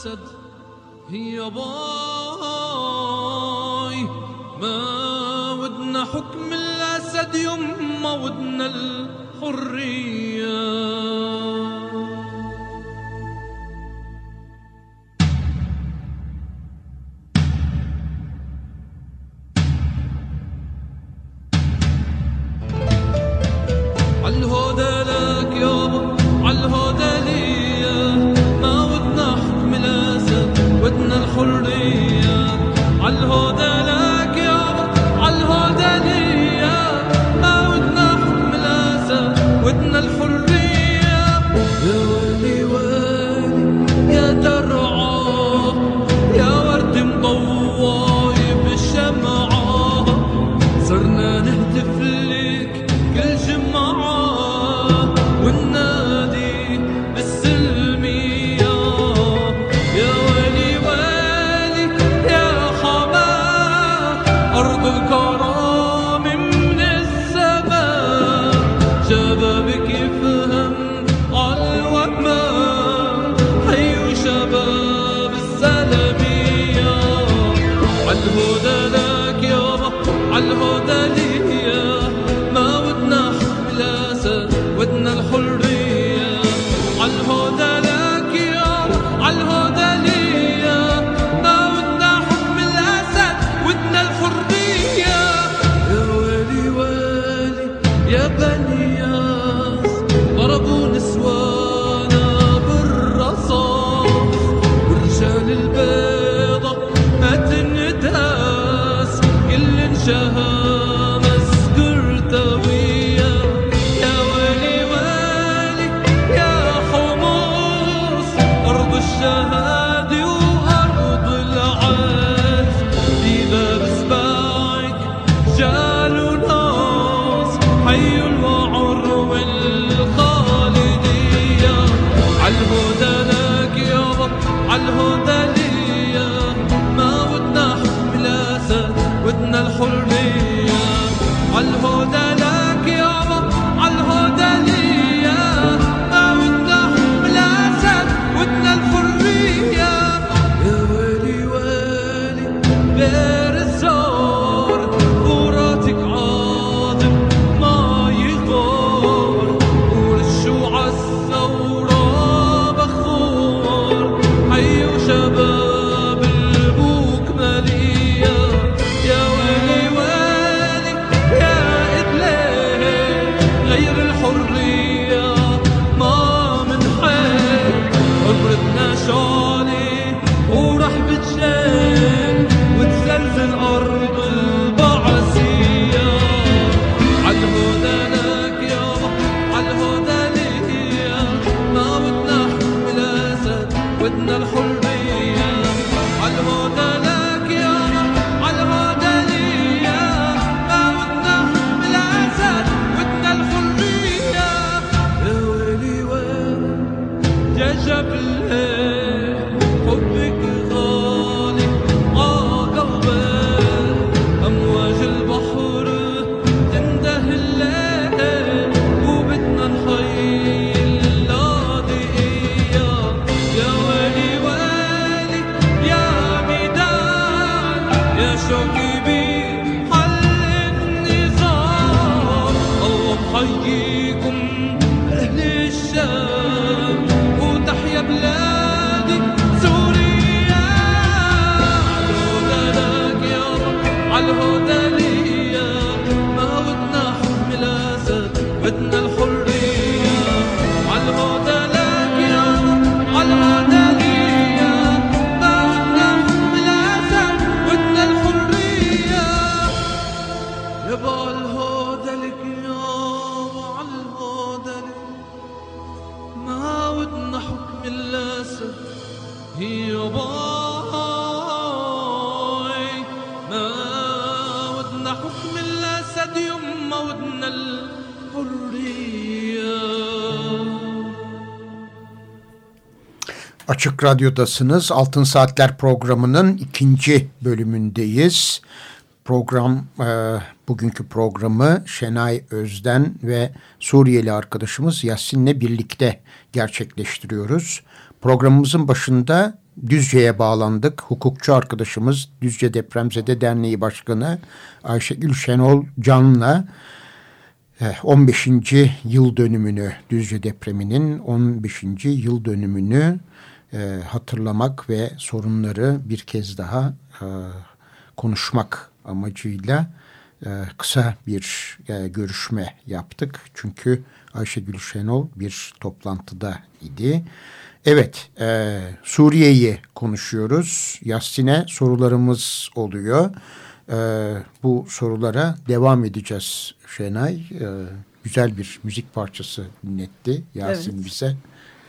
Speaker 1: الأسد هي باي. ما ودنا حكم الأسد يما ودنا الحرية.
Speaker 5: الحرية عالهدى لك يا رب عالهدى ليا ما ودنا حكم الأسى ودنا الحرية يا ويلي ويلي يا
Speaker 1: Açık Radyo'dasınız. Altın Saatler programının ikinci bölümündeyiz. Program, e, bugünkü programı Şenay Özden ve Suriyeli arkadaşımız Yasin'le birlikte gerçekleştiriyoruz. Programımızın başında Düzce'ye bağlandık. Hukukçu arkadaşımız Düzce Depremzede Derneği Başkanı Ayşegül Şenol Can'la 15. E, yıl dönümünü Düzce depreminin 15. yıl dönümünü e, hatırlamak ve sorunları bir kez daha e, konuşmak amacıyla e, kısa bir e, görüşme yaptık. Çünkü Ayşegül Şenol bir toplantıda idi. Evet, e, Suriye'yi konuşuyoruz. Yasin'e sorularımız oluyor. E, bu sorulara devam edeceğiz Şenay. E, güzel bir müzik parçası dinletti Yasin evet. bize.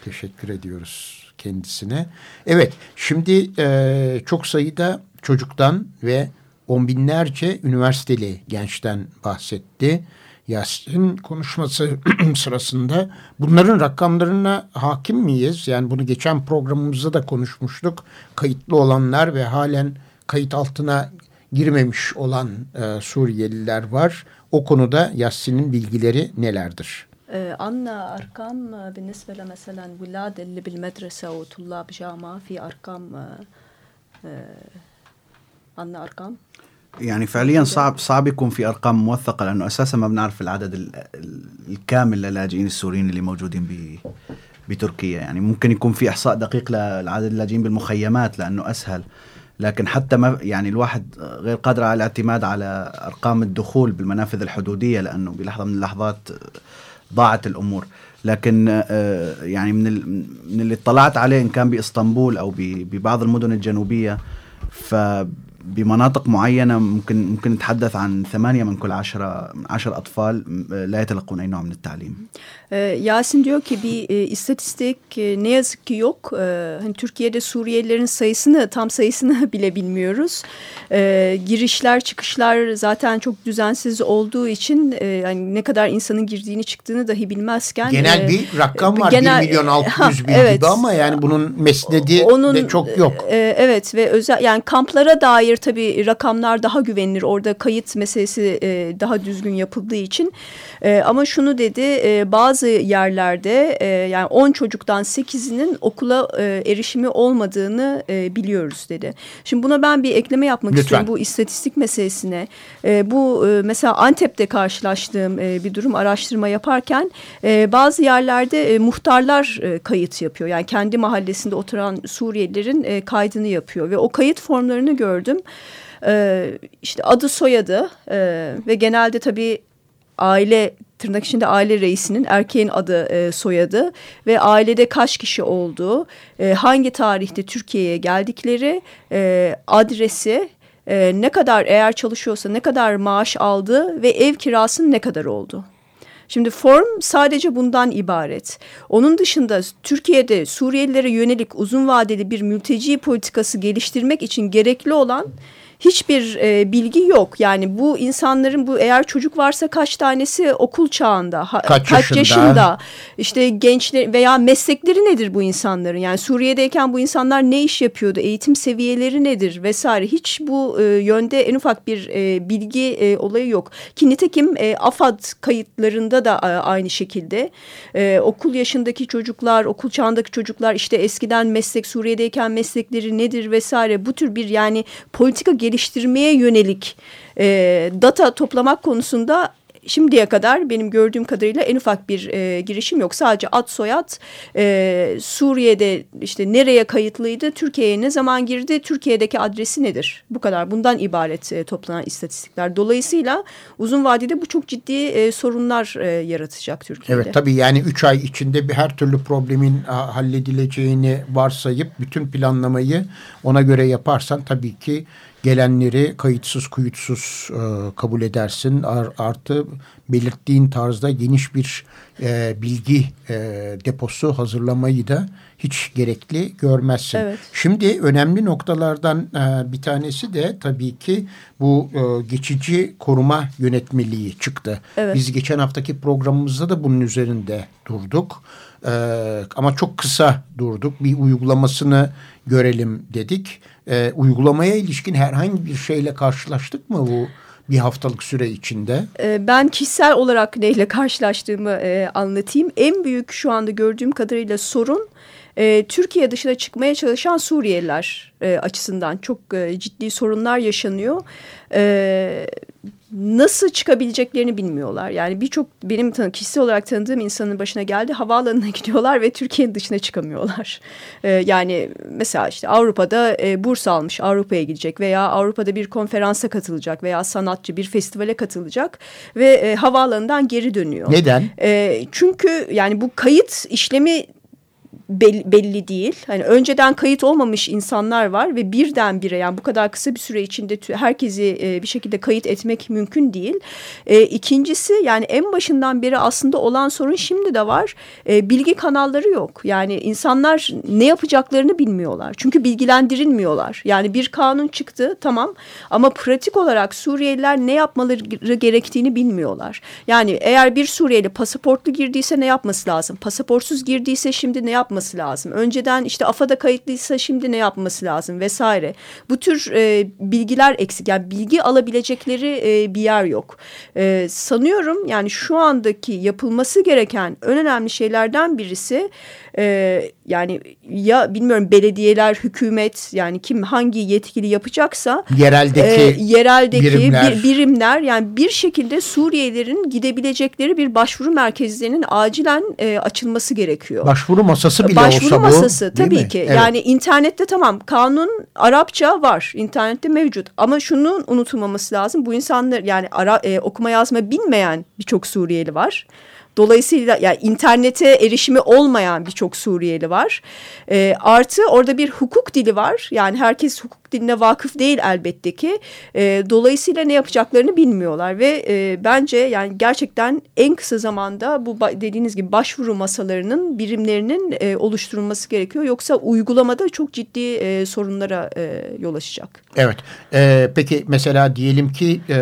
Speaker 1: Teşekkür ediyoruz kendisine. Evet şimdi e, çok sayıda çocuktan ve on binlerce üniversiteli gençten bahsetti. Yasin konuşması [CLEARS THROAT] sırasında bunların rakamlarına hakim miyiz? Yani bunu geçen programımızda da konuşmuştuk. Kayıtlı olanlar ve halen kayıt altına girmemiş olan e, Suriyeliler var. O konuda Yasin'in bilgileri nelerdir?
Speaker 3: عندنا أرقام بالنسبة لمثلا ولاد اللي بالمدرسة وطلاب جامعة في أرقام عندنا أرقام؟
Speaker 4: يعني فعليا صعب صعب يكون في أرقام موثقة لأنه أساسا ما بنعرف العدد الكامل للاجئين السوريين اللي موجودين بتركيا. يعني ممكن يكون في إحصاء دقيق للعدد اللاجئين بالمخيمات لأنه أسهل. لكن حتى ما يعني الواحد غير قادر على الاعتماد على أرقام الدخول بالمنافذ الحدودية لأنه بلحظة من اللحظات ضاعت الأمور. لكن يعني من من اللي اطلعت عليه إن كان بإسطنبول أو ببعض المدن الجنوبية ف بمناطق معينة ممكن ممكن نتحدث عن ثمانية من كل عشرة عشر أطفال لا يتلقون أي نوع من التعليم.
Speaker 3: Yasin diyor ki bir e, istatistik e, ne yazık ki yok. E, hani Türkiye'de Suriyelilerin sayısını tam sayısını [LAUGHS] bile bilmiyoruz. E, girişler çıkışlar zaten çok düzensiz olduğu için e, yani ne kadar insanın girdiğini çıktığını dahi bilmezken.
Speaker 1: Genel e, bir rakam var genel, 1 milyon 600 bin evet, gibi ama yani bunun mesnedi onun, de çok yok.
Speaker 3: E, evet ve özel yani kamplara dair tabii rakamlar daha güvenilir. Orada kayıt meselesi e, daha düzgün yapıldığı için. E, ama şunu dedi e, bazı yerlerde e, yani 10 çocuktan 8'inin okula e, erişimi olmadığını e, biliyoruz dedi. Şimdi buna ben bir ekleme yapmak Lütfen. istiyorum bu istatistik meselesine. E, bu e, mesela Antep'te karşılaştığım e, bir durum araştırma yaparken e, bazı yerlerde e, muhtarlar e, kayıt yapıyor. Yani kendi mahallesinde oturan Suriyelilerin e, kaydını yapıyor ve o kayıt formlarını gördüm. E, işte adı soyadı e, ve genelde tabii aile tırnak içinde aile reisinin erkeğin adı e, soyadı ve ailede kaç kişi olduğu, e, hangi tarihte Türkiye'ye geldikleri, e, adresi, e, ne kadar eğer çalışıyorsa ne kadar maaş aldı ve ev kirasının ne kadar oldu. Şimdi form sadece bundan ibaret. Onun dışında Türkiye'de Suriyelilere yönelik uzun vadeli bir mülteci politikası geliştirmek için gerekli olan hiçbir e, bilgi yok. Yani bu insanların bu eğer çocuk varsa kaç tanesi okul çağında, ha, kaç, kaç yaşında? yaşında, işte gençler veya meslekleri nedir bu insanların? Yani Suriye'deyken bu insanlar ne iş yapıyordu, eğitim seviyeleri nedir vesaire. Hiç bu e, yönde en ufak bir e, bilgi e, olayı yok. Ki nitekim e, AFAD kayıtlarında da e, aynı şekilde e, okul yaşındaki çocuklar, okul çağındaki çocuklar işte eskiden meslek Suriye'deyken meslekleri nedir vesaire bu tür bir yani politika geliştirmesi geliştirmeye yönelik e, data toplamak konusunda şimdiye kadar benim gördüğüm kadarıyla en ufak bir e, girişim yok. Sadece ad soyad e, Suriye'de işte nereye kayıtlıydı, Türkiye'ye ne zaman girdi, Türkiye'deki adresi nedir? Bu kadar bundan ibaret e, toplanan istatistikler. Dolayısıyla uzun vadede bu çok ciddi e, sorunlar e, yaratacak Türkiye'de.
Speaker 1: Evet tabii yani üç ay içinde bir her türlü problemin a, halledileceğini varsayıp bütün planlamayı ona göre yaparsan tabii ki gelenleri kayıtsız kuyutsuz e, kabul edersin. Artı belirttiğin tarzda geniş bir e, bilgi e, deposu hazırlamayı da hiç gerekli görmezsin. Evet. Şimdi önemli noktalardan e, bir tanesi de tabii ki bu e, geçici koruma yönetmeliği çıktı. Evet. Biz geçen haftaki programımızda da bunun üzerinde durduk. E, ama çok kısa durduk. Bir uygulamasını görelim dedik. E, uygulamaya ilişkin herhangi bir şeyle karşılaştık mı bu bir haftalık süre içinde?
Speaker 3: Ee, ben kişisel olarak neyle karşılaştığımı e, anlatayım. En büyük şu anda gördüğüm kadarıyla sorun e, Türkiye dışına çıkmaya çalışan Suriyeliler e, açısından çok ciddi sorunlar yaşanıyor. E, nasıl çıkabileceklerini bilmiyorlar. Yani birçok benim tanı, kişisel olarak tanıdığım insanın başına geldi. Havaalanına [LAUGHS] gidiyorlar ve Türkiye'nin dışına çıkamıyorlar. Ee, yani mesela işte Avrupa'da e, burs almış Avrupa'ya gidecek veya Avrupa'da bir konferansa katılacak veya sanatçı bir festivale katılacak ve e, havaalanından geri dönüyor.
Speaker 1: Neden?
Speaker 3: E, çünkü yani bu kayıt işlemi belli, belli değil. Hani önceden kayıt olmamış insanlar var ve birdenbire yani bu kadar kısa bir süre içinde herkesi e, bir şekilde kayıt etmek mümkün değil. E, ikincisi yani en başından beri aslında olan sorun şimdi de var. E, bilgi kanalları yok. Yani insanlar ne yapacaklarını bilmiyorlar. Çünkü bilgilendirilmiyorlar. Yani bir kanun çıktı tamam ama pratik olarak Suriyeliler ne yapmaları gerektiğini bilmiyorlar. Yani eğer bir Suriyeli pasaportlu girdiyse ne yapması lazım? Pasaportsuz girdiyse şimdi ne yapması yapması lazım? Önceden işte AFA'da kayıtlıysa şimdi ne yapması lazım vesaire. Bu tür e, bilgiler eksik. Yani bilgi alabilecekleri e, bir yer yok. E, sanıyorum yani şu andaki yapılması gereken en önemli şeylerden birisi e, yani ya bilmiyorum belediyeler, hükümet yani kim hangi yetkili yapacaksa
Speaker 1: yereldeki e,
Speaker 3: yereldeki birimler. Bir, birimler yani bir şekilde Suriyelilerin gidebilecekleri bir başvuru merkezlerinin acilen e, açılması gerekiyor.
Speaker 1: Başvuru masası bile
Speaker 3: başvuru
Speaker 1: olsa
Speaker 3: masası
Speaker 1: bu,
Speaker 3: tabii mi? ki. Evet. Yani internette tamam kanun Arapça var. internette mevcut ama şunun unutulmaması lazım. Bu insanlar yani ara, e, okuma yazma bilmeyen birçok Suriyeli var. Dolayısıyla yani internete erişimi olmayan birçok Suriyeli var. E, artı orada bir hukuk dili var. Yani herkes hukuk diline vakıf değil elbette ki. E, dolayısıyla ne yapacaklarını bilmiyorlar ve e, bence yani gerçekten en kısa zamanda bu dediğiniz gibi başvuru masalarının birimlerinin e, oluşturulması gerekiyor. Yoksa uygulamada çok ciddi e, sorunlara e, yol açacak.
Speaker 1: Evet. E, peki mesela diyelim ki e,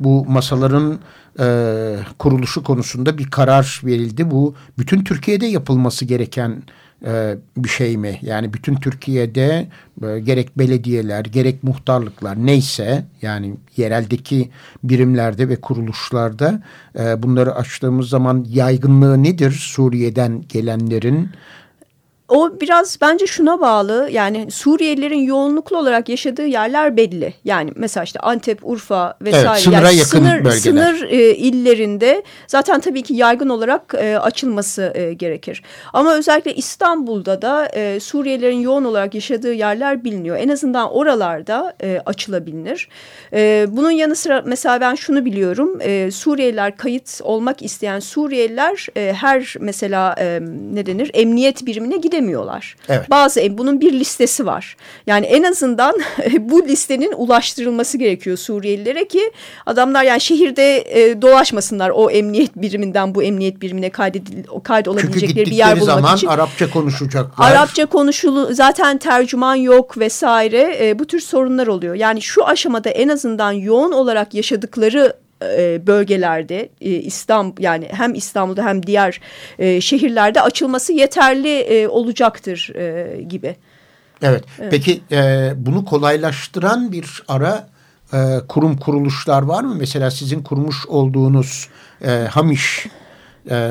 Speaker 1: bu masaların e, kuruluşu konusunda bir karar verildi. Bu bütün Türkiye'de yapılması gereken e, bir şey mi? Yani bütün Türkiye'de e, gerek belediyeler, gerek muhtarlıklar neyse yani yereldeki birimlerde ve kuruluşlarda e, bunları açtığımız zaman yaygınlığı nedir Suriye'den gelenlerin?
Speaker 3: O biraz bence şuna bağlı yani Suriyelilerin yoğunluklu olarak yaşadığı yerler belli. Yani mesela işte Antep, Urfa vesaire. Evet,
Speaker 1: sınıra
Speaker 3: yani
Speaker 1: yakın
Speaker 3: sınır,
Speaker 1: bölgeler.
Speaker 3: Sınır e, illerinde zaten tabii ki yaygın olarak e, açılması e, gerekir. Ama özellikle İstanbul'da da e, Suriyelilerin yoğun olarak yaşadığı yerler biliniyor. En azından oralarda e, açılabilir. E, bunun yanı sıra mesela ben şunu biliyorum. E, Suriyeliler kayıt olmak isteyen Suriyeliler e, her mesela e, ne denir emniyet birimine gidebilir gidemiyorlar. Evet. Bazı bunun bir listesi var. Yani en azından [LAUGHS] bu listenin ulaştırılması gerekiyor Suriyelilere ki adamlar yani şehirde e, dolaşmasınlar o emniyet biriminden bu emniyet birimine kaydedil kaydolabilecekleri bir yer bulmak
Speaker 1: zaman
Speaker 3: için.
Speaker 1: Arapça konuşacaklar.
Speaker 3: Arapça konuşulu zaten tercüman yok vesaire e, bu tür sorunlar oluyor. Yani şu aşamada en azından yoğun olarak yaşadıkları e, bölgelerde e, İstanbul yani hem İstanbul'da hem diğer e, şehirlerde açılması yeterli olacaktır gibi.
Speaker 1: Evet. evet. Peki bunu kolaylaştıran bir ara kurum kuruluşlar var mı? Mesela sizin kurmuş olduğunuz Hamiş e,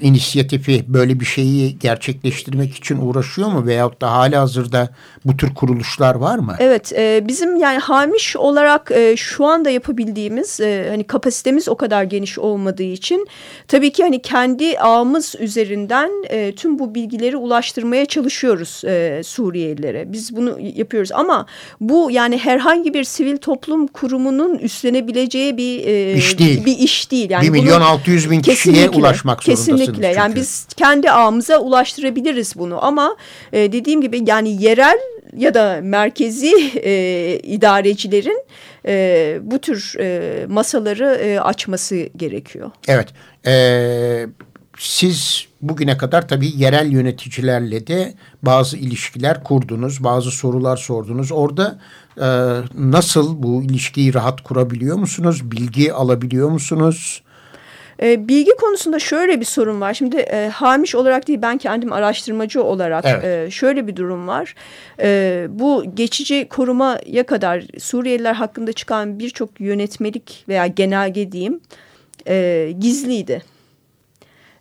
Speaker 1: inisiyatifi böyle bir şeyi gerçekleştirmek için uğraşıyor mu veyahut da hala hazırda bu tür kuruluşlar var mı?
Speaker 3: Evet e, bizim yani Hamiş olarak e, şu anda yapabildiğimiz e, hani kapasitemiz o kadar geniş olmadığı için tabii ki hani kendi ağımız üzerinden e, tüm bu bilgileri ulaştırmaya çalışıyoruz e, Suriyelilere. Biz bunu yapıyoruz ama bu yani herhangi bir sivil toplum kurumunun üstlenebileceği bir e,
Speaker 1: iş değil.
Speaker 3: Bir iş değil.
Speaker 1: Yani 1 milyon 600 bin kişiye ulaşmak
Speaker 3: kesinlikle.
Speaker 1: zorundasınız. Kesinlikle.
Speaker 3: Yani biz kendi ağımıza ulaştırabiliriz bunu ama e, dediğim gibi yani yerel ya da merkezi e, idarecilerin e, bu tür e, masaları e, açması gerekiyor.
Speaker 1: Evet. E, siz bugüne kadar tabii yerel yöneticilerle de bazı ilişkiler kurdunuz, bazı sorular sordunuz. Orada e, nasıl bu ilişkiyi rahat kurabiliyor musunuz? Bilgi alabiliyor musunuz?
Speaker 3: E, bilgi konusunda şöyle bir sorun var. Şimdi e, Hamiş olarak değil ben kendim araştırmacı olarak evet. e, şöyle bir durum var. E, bu geçici korumaya kadar Suriyeliler hakkında çıkan birçok yönetmelik veya genelge diyeyim e, gizliydi.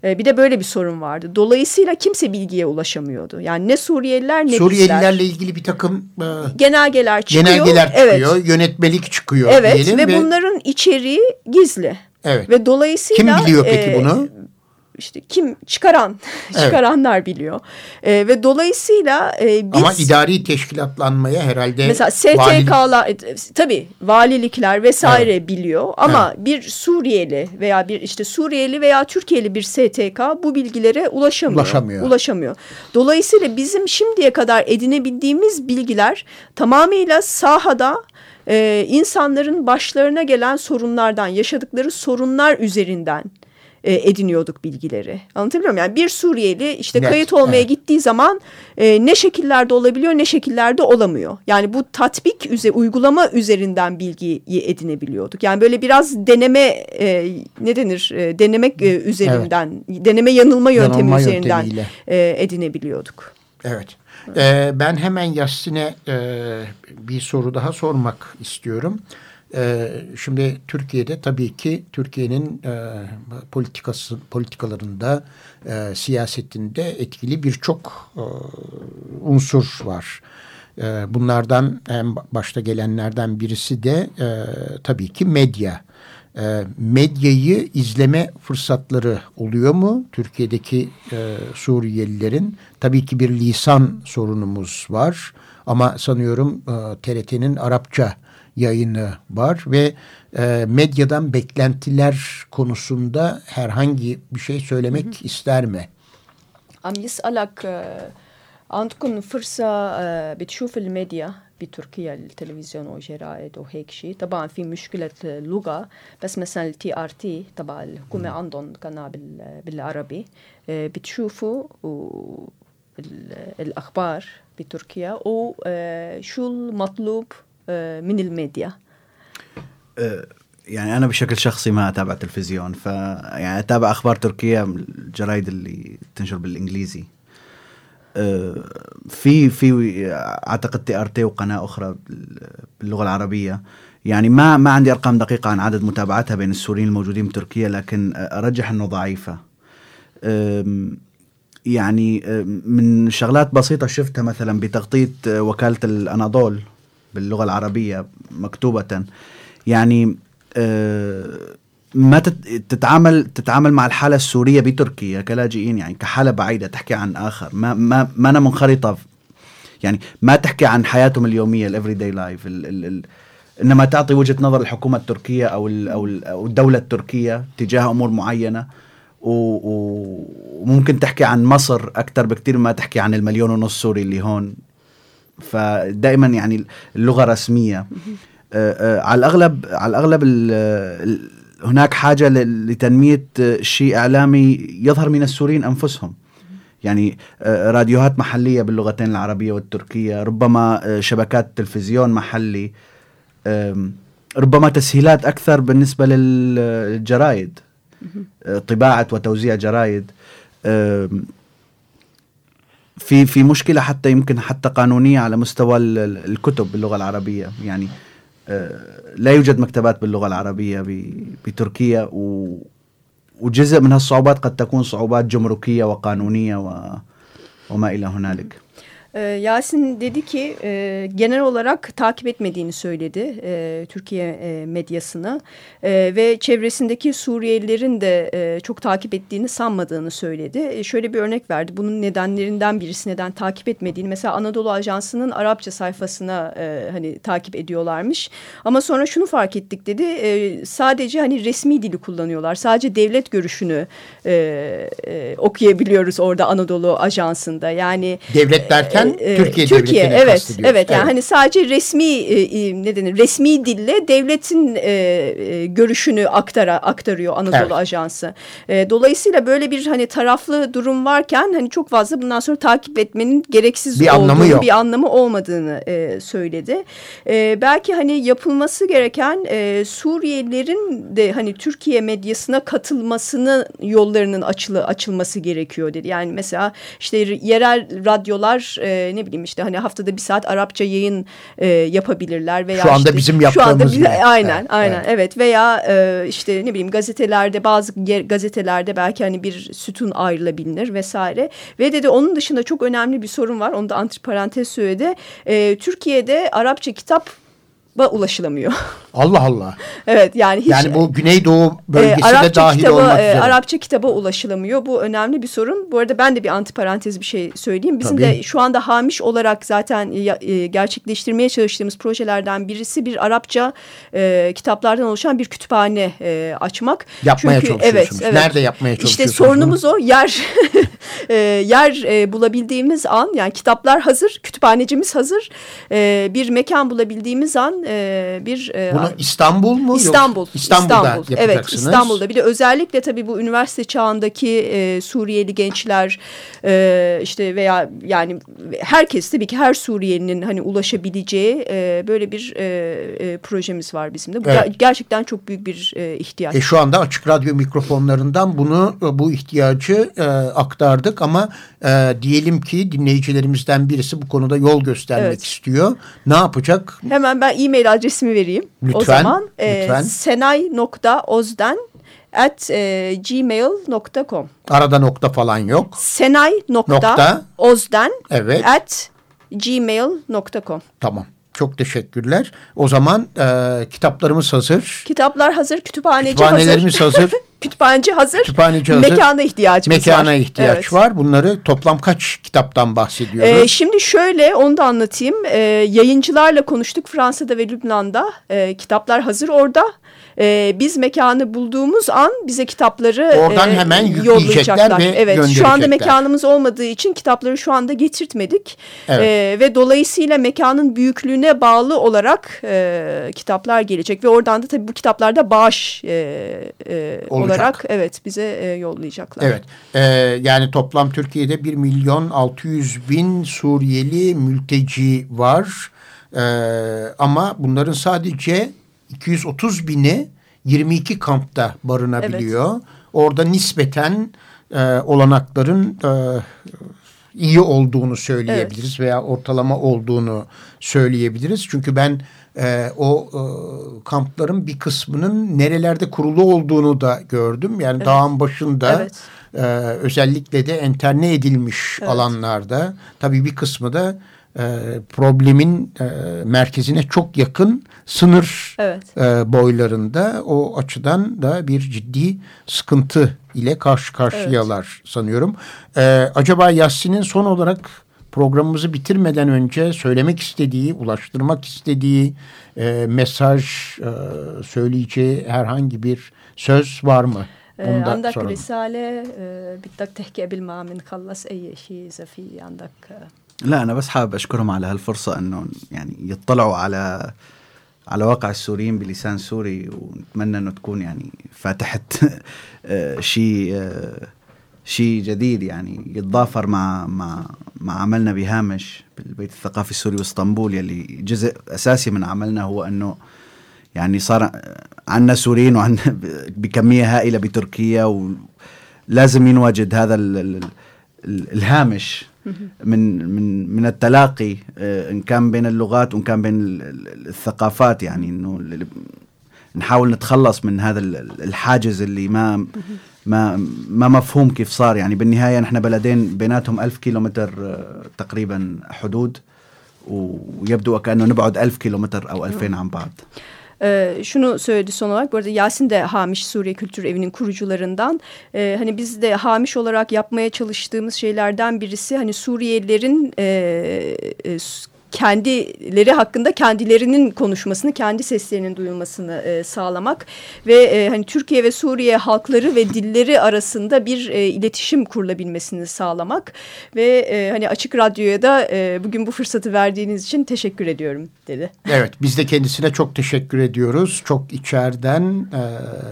Speaker 3: E, bir de böyle bir sorun vardı. Dolayısıyla kimse bilgiye ulaşamıyordu. Yani ne Suriyeliler ne
Speaker 1: Suriyelilerle
Speaker 3: bizler.
Speaker 1: ilgili bir takım e,
Speaker 3: genelgeler çıkıyor.
Speaker 1: Genelgeler çıkıyor, evet. yönetmelik çıkıyor
Speaker 3: evet,
Speaker 1: diyelim.
Speaker 3: Ve, ve bunların içeriği gizli.
Speaker 1: Evet.
Speaker 3: Ve dolayısıyla
Speaker 1: kim biliyor peki e, bunu?
Speaker 3: işte kim çıkaran [LAUGHS] çıkaranlar evet. biliyor e, ve dolayısıyla e, biz
Speaker 1: ama idari teşkilatlanmaya herhalde
Speaker 3: mesela STK'lar valilik... E, tabii valilikler vesaire evet. biliyor ama evet. bir Suriyeli veya bir işte Suriyeli veya Türkiye'li bir STK bu bilgilere ulaşamıyor.
Speaker 1: Ulaşamıyor.
Speaker 3: Ulaşamıyor. Dolayısıyla bizim şimdiye kadar edinebildiğimiz bilgiler tamamıyla sahada e, insanların başlarına gelen sorunlardan, yaşadıkları sorunlar üzerinden e, ediniyorduk bilgileri. Anlatabiliyor muyum? Yani bir Suriyeli işte Net, kayıt olmaya evet. gittiği zaman e, ne şekillerde olabiliyor ne şekillerde olamıyor. Yani bu tatbik üze, uygulama üzerinden bilgiyi edinebiliyorduk. Yani böyle biraz deneme e, ne denir e, denemek e, üzerinden evet. deneme yanılma yöntemi yanılma üzerinden e, edinebiliyorduk.
Speaker 1: Evet. Ee, ben hemen Yasin'e e, bir soru daha sormak istiyorum. Ee, şimdi Türkiye'de tabii ki Türkiye'nin e, politikası politikalarında e, siyasetinde etkili birçok e, unsur var. E, bunlardan en başta gelenlerden birisi de e, tabii ki medya. E, medyayı izleme fırsatları oluyor mu Türkiye'deki e, Suriyelilerin? Tabii ki bir lisan sorunumuz var ama sanıyorum e, TRT'nin Arapça yayını var ve e, medyadan beklentiler konusunda herhangi bir şey söylemek hı hı. ister mi?
Speaker 3: عم يسألك عندكم فرصة بتشوف الميديا بتركيا التلفزيون وجرائد وهيك شيء طبعا في مشكلة لغة بس مثلا التي ار تي تبع الحكومة عندهم قناة بالعربي. بتشوفوا الأخبار بتركيا وشو المطلوب من الميديا؟
Speaker 4: يعني أنا بشكل شخصي ما أتابع تلفزيون ف يعني أتابع أخبار تركيا الجرايد اللي تنشر بالإنجليزي. في في أعتقد تي ار تي وقناة أخرى باللغة العربية. يعني ما ما عندي أرقام دقيقة عن عدد متابعتها بين السوريين الموجودين بتركيا لكن أرجح أنه ضعيفة. يعني من شغلات بسيطة شفتها مثلا بتغطية وكالة الأناضول باللغة العربية مكتوبة. يعني ما تتعامل تتعامل مع الحالة السورية بتركيا كلاجئين يعني كحالة بعيدة تحكي عن آخر. ما ما ما أنا منخرطة يعني ما تحكي عن حياتهم اليومية الافري داي لايف إنما تعطي وجهة نظر الحكومة التركية أو أو الدولة التركية تجاه أمور معينة. وممكن تحكي عن مصر أكثر بكثير ما تحكي عن المليون ونص سوري اللي هون. فدائما يعني اللغة رسمية. على الاغلب على الأغلب هناك حاجة لتنمية شيء إعلامي يظهر من السوريين أنفسهم. يعني راديوهات محلية باللغتين العربية والتركية ربما شبكات تلفزيون محلي ربما تسهيلات أكثر بالنسبة للجرايد طباعة وتوزيع جرايد في في مشكلة حتى يمكن حتى قانونية على مستوى الكتب باللغة العربية. يعني لا يوجد مكتبات باللغة العربية بتركيا وجزء من هالصعوبات قد تكون صعوبات جمركية وقانونية و وما إلى هنالك.
Speaker 3: Ee, Yasin dedi ki e, genel olarak takip etmediğini söyledi e, Türkiye e, medyasını e, ve çevresindeki Suriyelilerin de e, çok takip ettiğini sanmadığını söyledi. E, şöyle bir örnek verdi. Bunun nedenlerinden birisi neden takip etmediğini. Mesela Anadolu Ajansı'nın Arapça sayfasına e, hani takip ediyorlarmış. Ama sonra şunu fark ettik dedi. E, sadece hani resmi dili kullanıyorlar. Sadece devlet görüşünü e, e, okuyabiliyoruz orada Anadolu Ajansı'nda. Yani
Speaker 1: devlet derken derken e, Türkiye,
Speaker 3: Türkiye evet evet, evet yani hani sadece resmi e, ne denir resmi dille devletin e, e, görüşünü aktara aktarıyor Anadolu evet. Ajansı. E, dolayısıyla böyle bir hani taraflı durum varken hani çok fazla bundan sonra takip etmenin gereksiz
Speaker 1: bir
Speaker 3: olduğunu,
Speaker 1: anlamı yok.
Speaker 3: bir anlamı olmadığını e, söyledi. E, belki hani yapılması gereken e, Suriyelilerin de hani Türkiye medyasına katılmasını yollarının açılı açılması gerekiyor dedi. Yani mesela işte yerel radyolar e, ne bileyim işte hani haftada bir saat Arapça yayın e, yapabilirler veya
Speaker 1: şu anda
Speaker 3: işte,
Speaker 1: bizim yaptığımız
Speaker 3: şu anda biz, aynen evet, aynen evet. evet. Veya e, işte ne bileyim gazetelerde bazı gazetelerde belki hani bir sütun ayrılabilir vesaire. Ve dedi onun dışında çok önemli bir sorun var. Onu da antiparantez söyledi. E, Türkiye'de Arapça kitap ulaşılamıyor. [LAUGHS]
Speaker 1: Allah Allah.
Speaker 3: evet yani hiç,
Speaker 1: yani bu Güneydoğu bölgesinde e, dahil
Speaker 3: kitabı,
Speaker 1: olmak
Speaker 3: üzere. E, Arapça kitaba ulaşılamıyor. Bu önemli bir sorun. Bu arada ben de bir antiparantez bir şey söyleyeyim. Bizim Tabii. de şu anda hamiş olarak zaten e, gerçekleştirmeye çalıştığımız projelerden birisi bir Arapça e, kitaplardan oluşan bir kütüphane e, açmak.
Speaker 1: Yapmaya Çünkü, çalışıyorsunuz. Evet, evet. Nerede yapmaya çalışıyorsunuz?
Speaker 3: İşte sorunumuz bunu? o. Yer [LAUGHS] e, yer e, bulabildiğimiz an yani kitaplar hazır, kütüphanecimiz hazır. E, bir mekan bulabildiğimiz an e, bir...
Speaker 1: E, Bunu İstanbul mu?
Speaker 3: İstanbul.
Speaker 1: Yok, İstanbul'da İstanbul.
Speaker 3: Evet İstanbul'da. Bir de özellikle tabii bu üniversite çağındaki e, Suriyeli gençler e, işte veya yani herkes tabii ki her Suriyelinin hani ulaşabileceği e, böyle bir e, e, projemiz var bizim de. Bu evet. gerçekten çok büyük bir e, ihtiyaç.
Speaker 1: E, şu anda açık radyo mikrofonlarından bunu bu ihtiyacı e, aktardık ama e, diyelim ki dinleyicilerimizden birisi bu konuda yol göstermek evet. istiyor. Ne yapacak?
Speaker 3: Hemen ben e-mail adresimi vereyim.
Speaker 1: Lütfen.
Speaker 3: O zaman e, lütfen. senay.ozden at e, gmail.com
Speaker 1: Arada nokta falan yok.
Speaker 3: Senay nokta, ozden
Speaker 1: evet.
Speaker 3: at gmail.com
Speaker 1: Tamam. Çok teşekkürler. O zaman e, kitaplarımız hazır.
Speaker 3: Kitaplar hazır, kütüphaneci
Speaker 1: Kütüphanelerimiz hazır. hazır. [LAUGHS]
Speaker 3: Kütüphaneci hazır.
Speaker 1: Kütüphaneci hazır.
Speaker 3: Mekana ihtiyacımız
Speaker 1: Mekana var. Mekana ihtiyaç evet. var. Bunları toplam kaç kitaptan bahsediyoruz?
Speaker 3: Ee, şimdi şöyle onu da anlatayım. Ee, yayıncılarla konuştuk Fransa'da ve Lübnan'da. Ee, kitaplar hazır orada e, biz mekanı bulduğumuz an bize kitapları
Speaker 1: Oradan e, hemen yollayacaklar. Ve
Speaker 3: evet, şu anda mekanımız olmadığı için kitapları şu anda getirtmedik. Evet. E, ve dolayısıyla mekanın büyüklüğüne bağlı olarak e, kitaplar gelecek. Ve oradan da tabii bu kitaplarda bağış e, e, olarak evet bize e, yollayacaklar.
Speaker 1: Evet. E, yani toplam Türkiye'de 1 milyon 600 bin Suriyeli mülteci var. Ee, ama bunların sadece 230 bini 22 kampta barınabiliyor. Evet. Orada nispeten e, olanakların e, iyi olduğunu söyleyebiliriz evet. veya ortalama olduğunu söyleyebiliriz. Çünkü ben e, o e, kampların bir kısmının nerelerde kurulu olduğunu da gördüm. Yani evet. dağın başında evet. e, özellikle de enterne edilmiş evet. alanlarda tabii bir kısmı da e, problemin e, merkezine çok yakın sınır evet. e, boylarında o açıdan da bir ciddi sıkıntı ile karşı karşıyalar evet. sanıyorum. E, acaba Yasin'in son olarak programımızı bitirmeden önce söylemek istediği, ulaştırmak istediği e, mesaj, e, söyleyeceği herhangi bir söz var mı?
Speaker 3: Onu da عندك رسالة بدك تحكي قبل ما بنخلص أي شيء إذا في عندك
Speaker 4: لا أنا بس حابب أشكرهم على هالفرصة انه يعني يطلعوا على على واقع السوريين بلسان سوري ونتمنى إنه تكون يعني فاتحه [LAUGHS] شيء شيء جديد يعني يتضافر مع مع مع عملنا بهامش بالبيت الثقافي السوري وإسطنبول يلي جزء أساسي من عملنا هو إنه يعني صار عندنا سوريين وعندنا [LAUGHS] بكمية هائلة بتركيا ولازم ينوجد هذا الهامش من من من التلاقي آه، إن كان بين اللغات وإن كان بين الثقافات. يعني إنه نحاول نتخلص من هذا الحاجز اللي ما ما ما مفهوم كيف صار. يعني بالنهاية نحن بلدين بيناتهم ألف كيلومتر تقريبا حدود ويبدو كانه نبعد ألف كيلومتر أو 2000 عن بعض.
Speaker 3: Ee, şunu söyledi son olarak. Bu arada Yasin de Hamiş Suriye Kültür Evi'nin kurucularından. Ee, hani biz de Hamiş olarak yapmaya çalıştığımız şeylerden birisi hani Suriyelilerin e, e, kendileri hakkında kendilerinin konuşmasını, kendi seslerinin duyulmasını e, sağlamak ve e, hani Türkiye ve Suriye halkları ve dilleri arasında bir e, iletişim kurulabilmesini sağlamak ve e, hani Açık Radyo'ya da e, bugün bu fırsatı verdiğiniz için teşekkür ediyorum dedi.
Speaker 1: Evet biz de kendisine çok teşekkür ediyoruz. Çok içeriden e,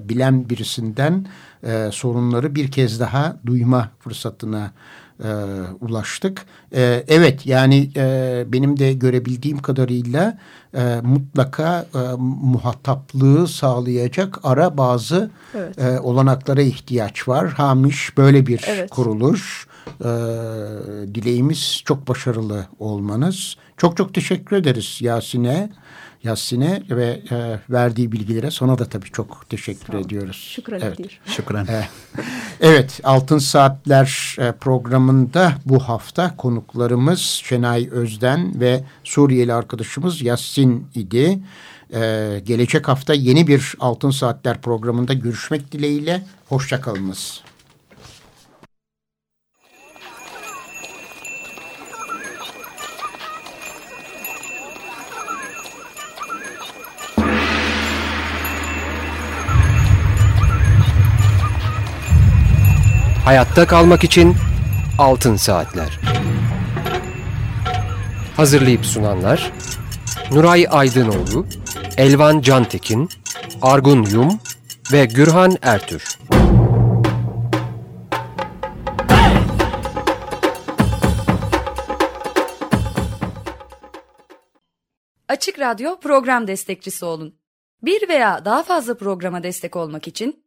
Speaker 1: bilen birisinden e, sorunları bir kez daha duyma fırsatına e, ulaştık. E, evet yani e, benim de görebildiğim kadarıyla e, mutlaka e, muhataplığı sağlayacak ara bazı evet. e, olanaklara ihtiyaç var. Hamiş böyle bir evet. kuruluş. E, dileğimiz çok başarılı olmanız. Çok çok teşekkür ederiz Yasin'e. Yasin'e ve e, verdiği bilgilere sana da tabii çok teşekkür ediyoruz.
Speaker 3: Şükran evet. [LAUGHS]
Speaker 4: Şükran.
Speaker 1: E, evet Altın Saatler e, programında bu hafta konuklarımız Şenay Özden ve Suriyeli arkadaşımız Yasin idi. Ee, gelecek hafta yeni bir Altın Saatler programında görüşmek dileğiyle. Hoşçakalınız.
Speaker 6: Hayatta kalmak için Altın Saatler. Hazırlayıp sunanlar Nuray Aydınoğlu, Elvan Cantekin, Argun Yum ve Gürhan Ertür.
Speaker 5: Açık Radyo program destekçisi olun. Bir veya daha fazla programa destek olmak için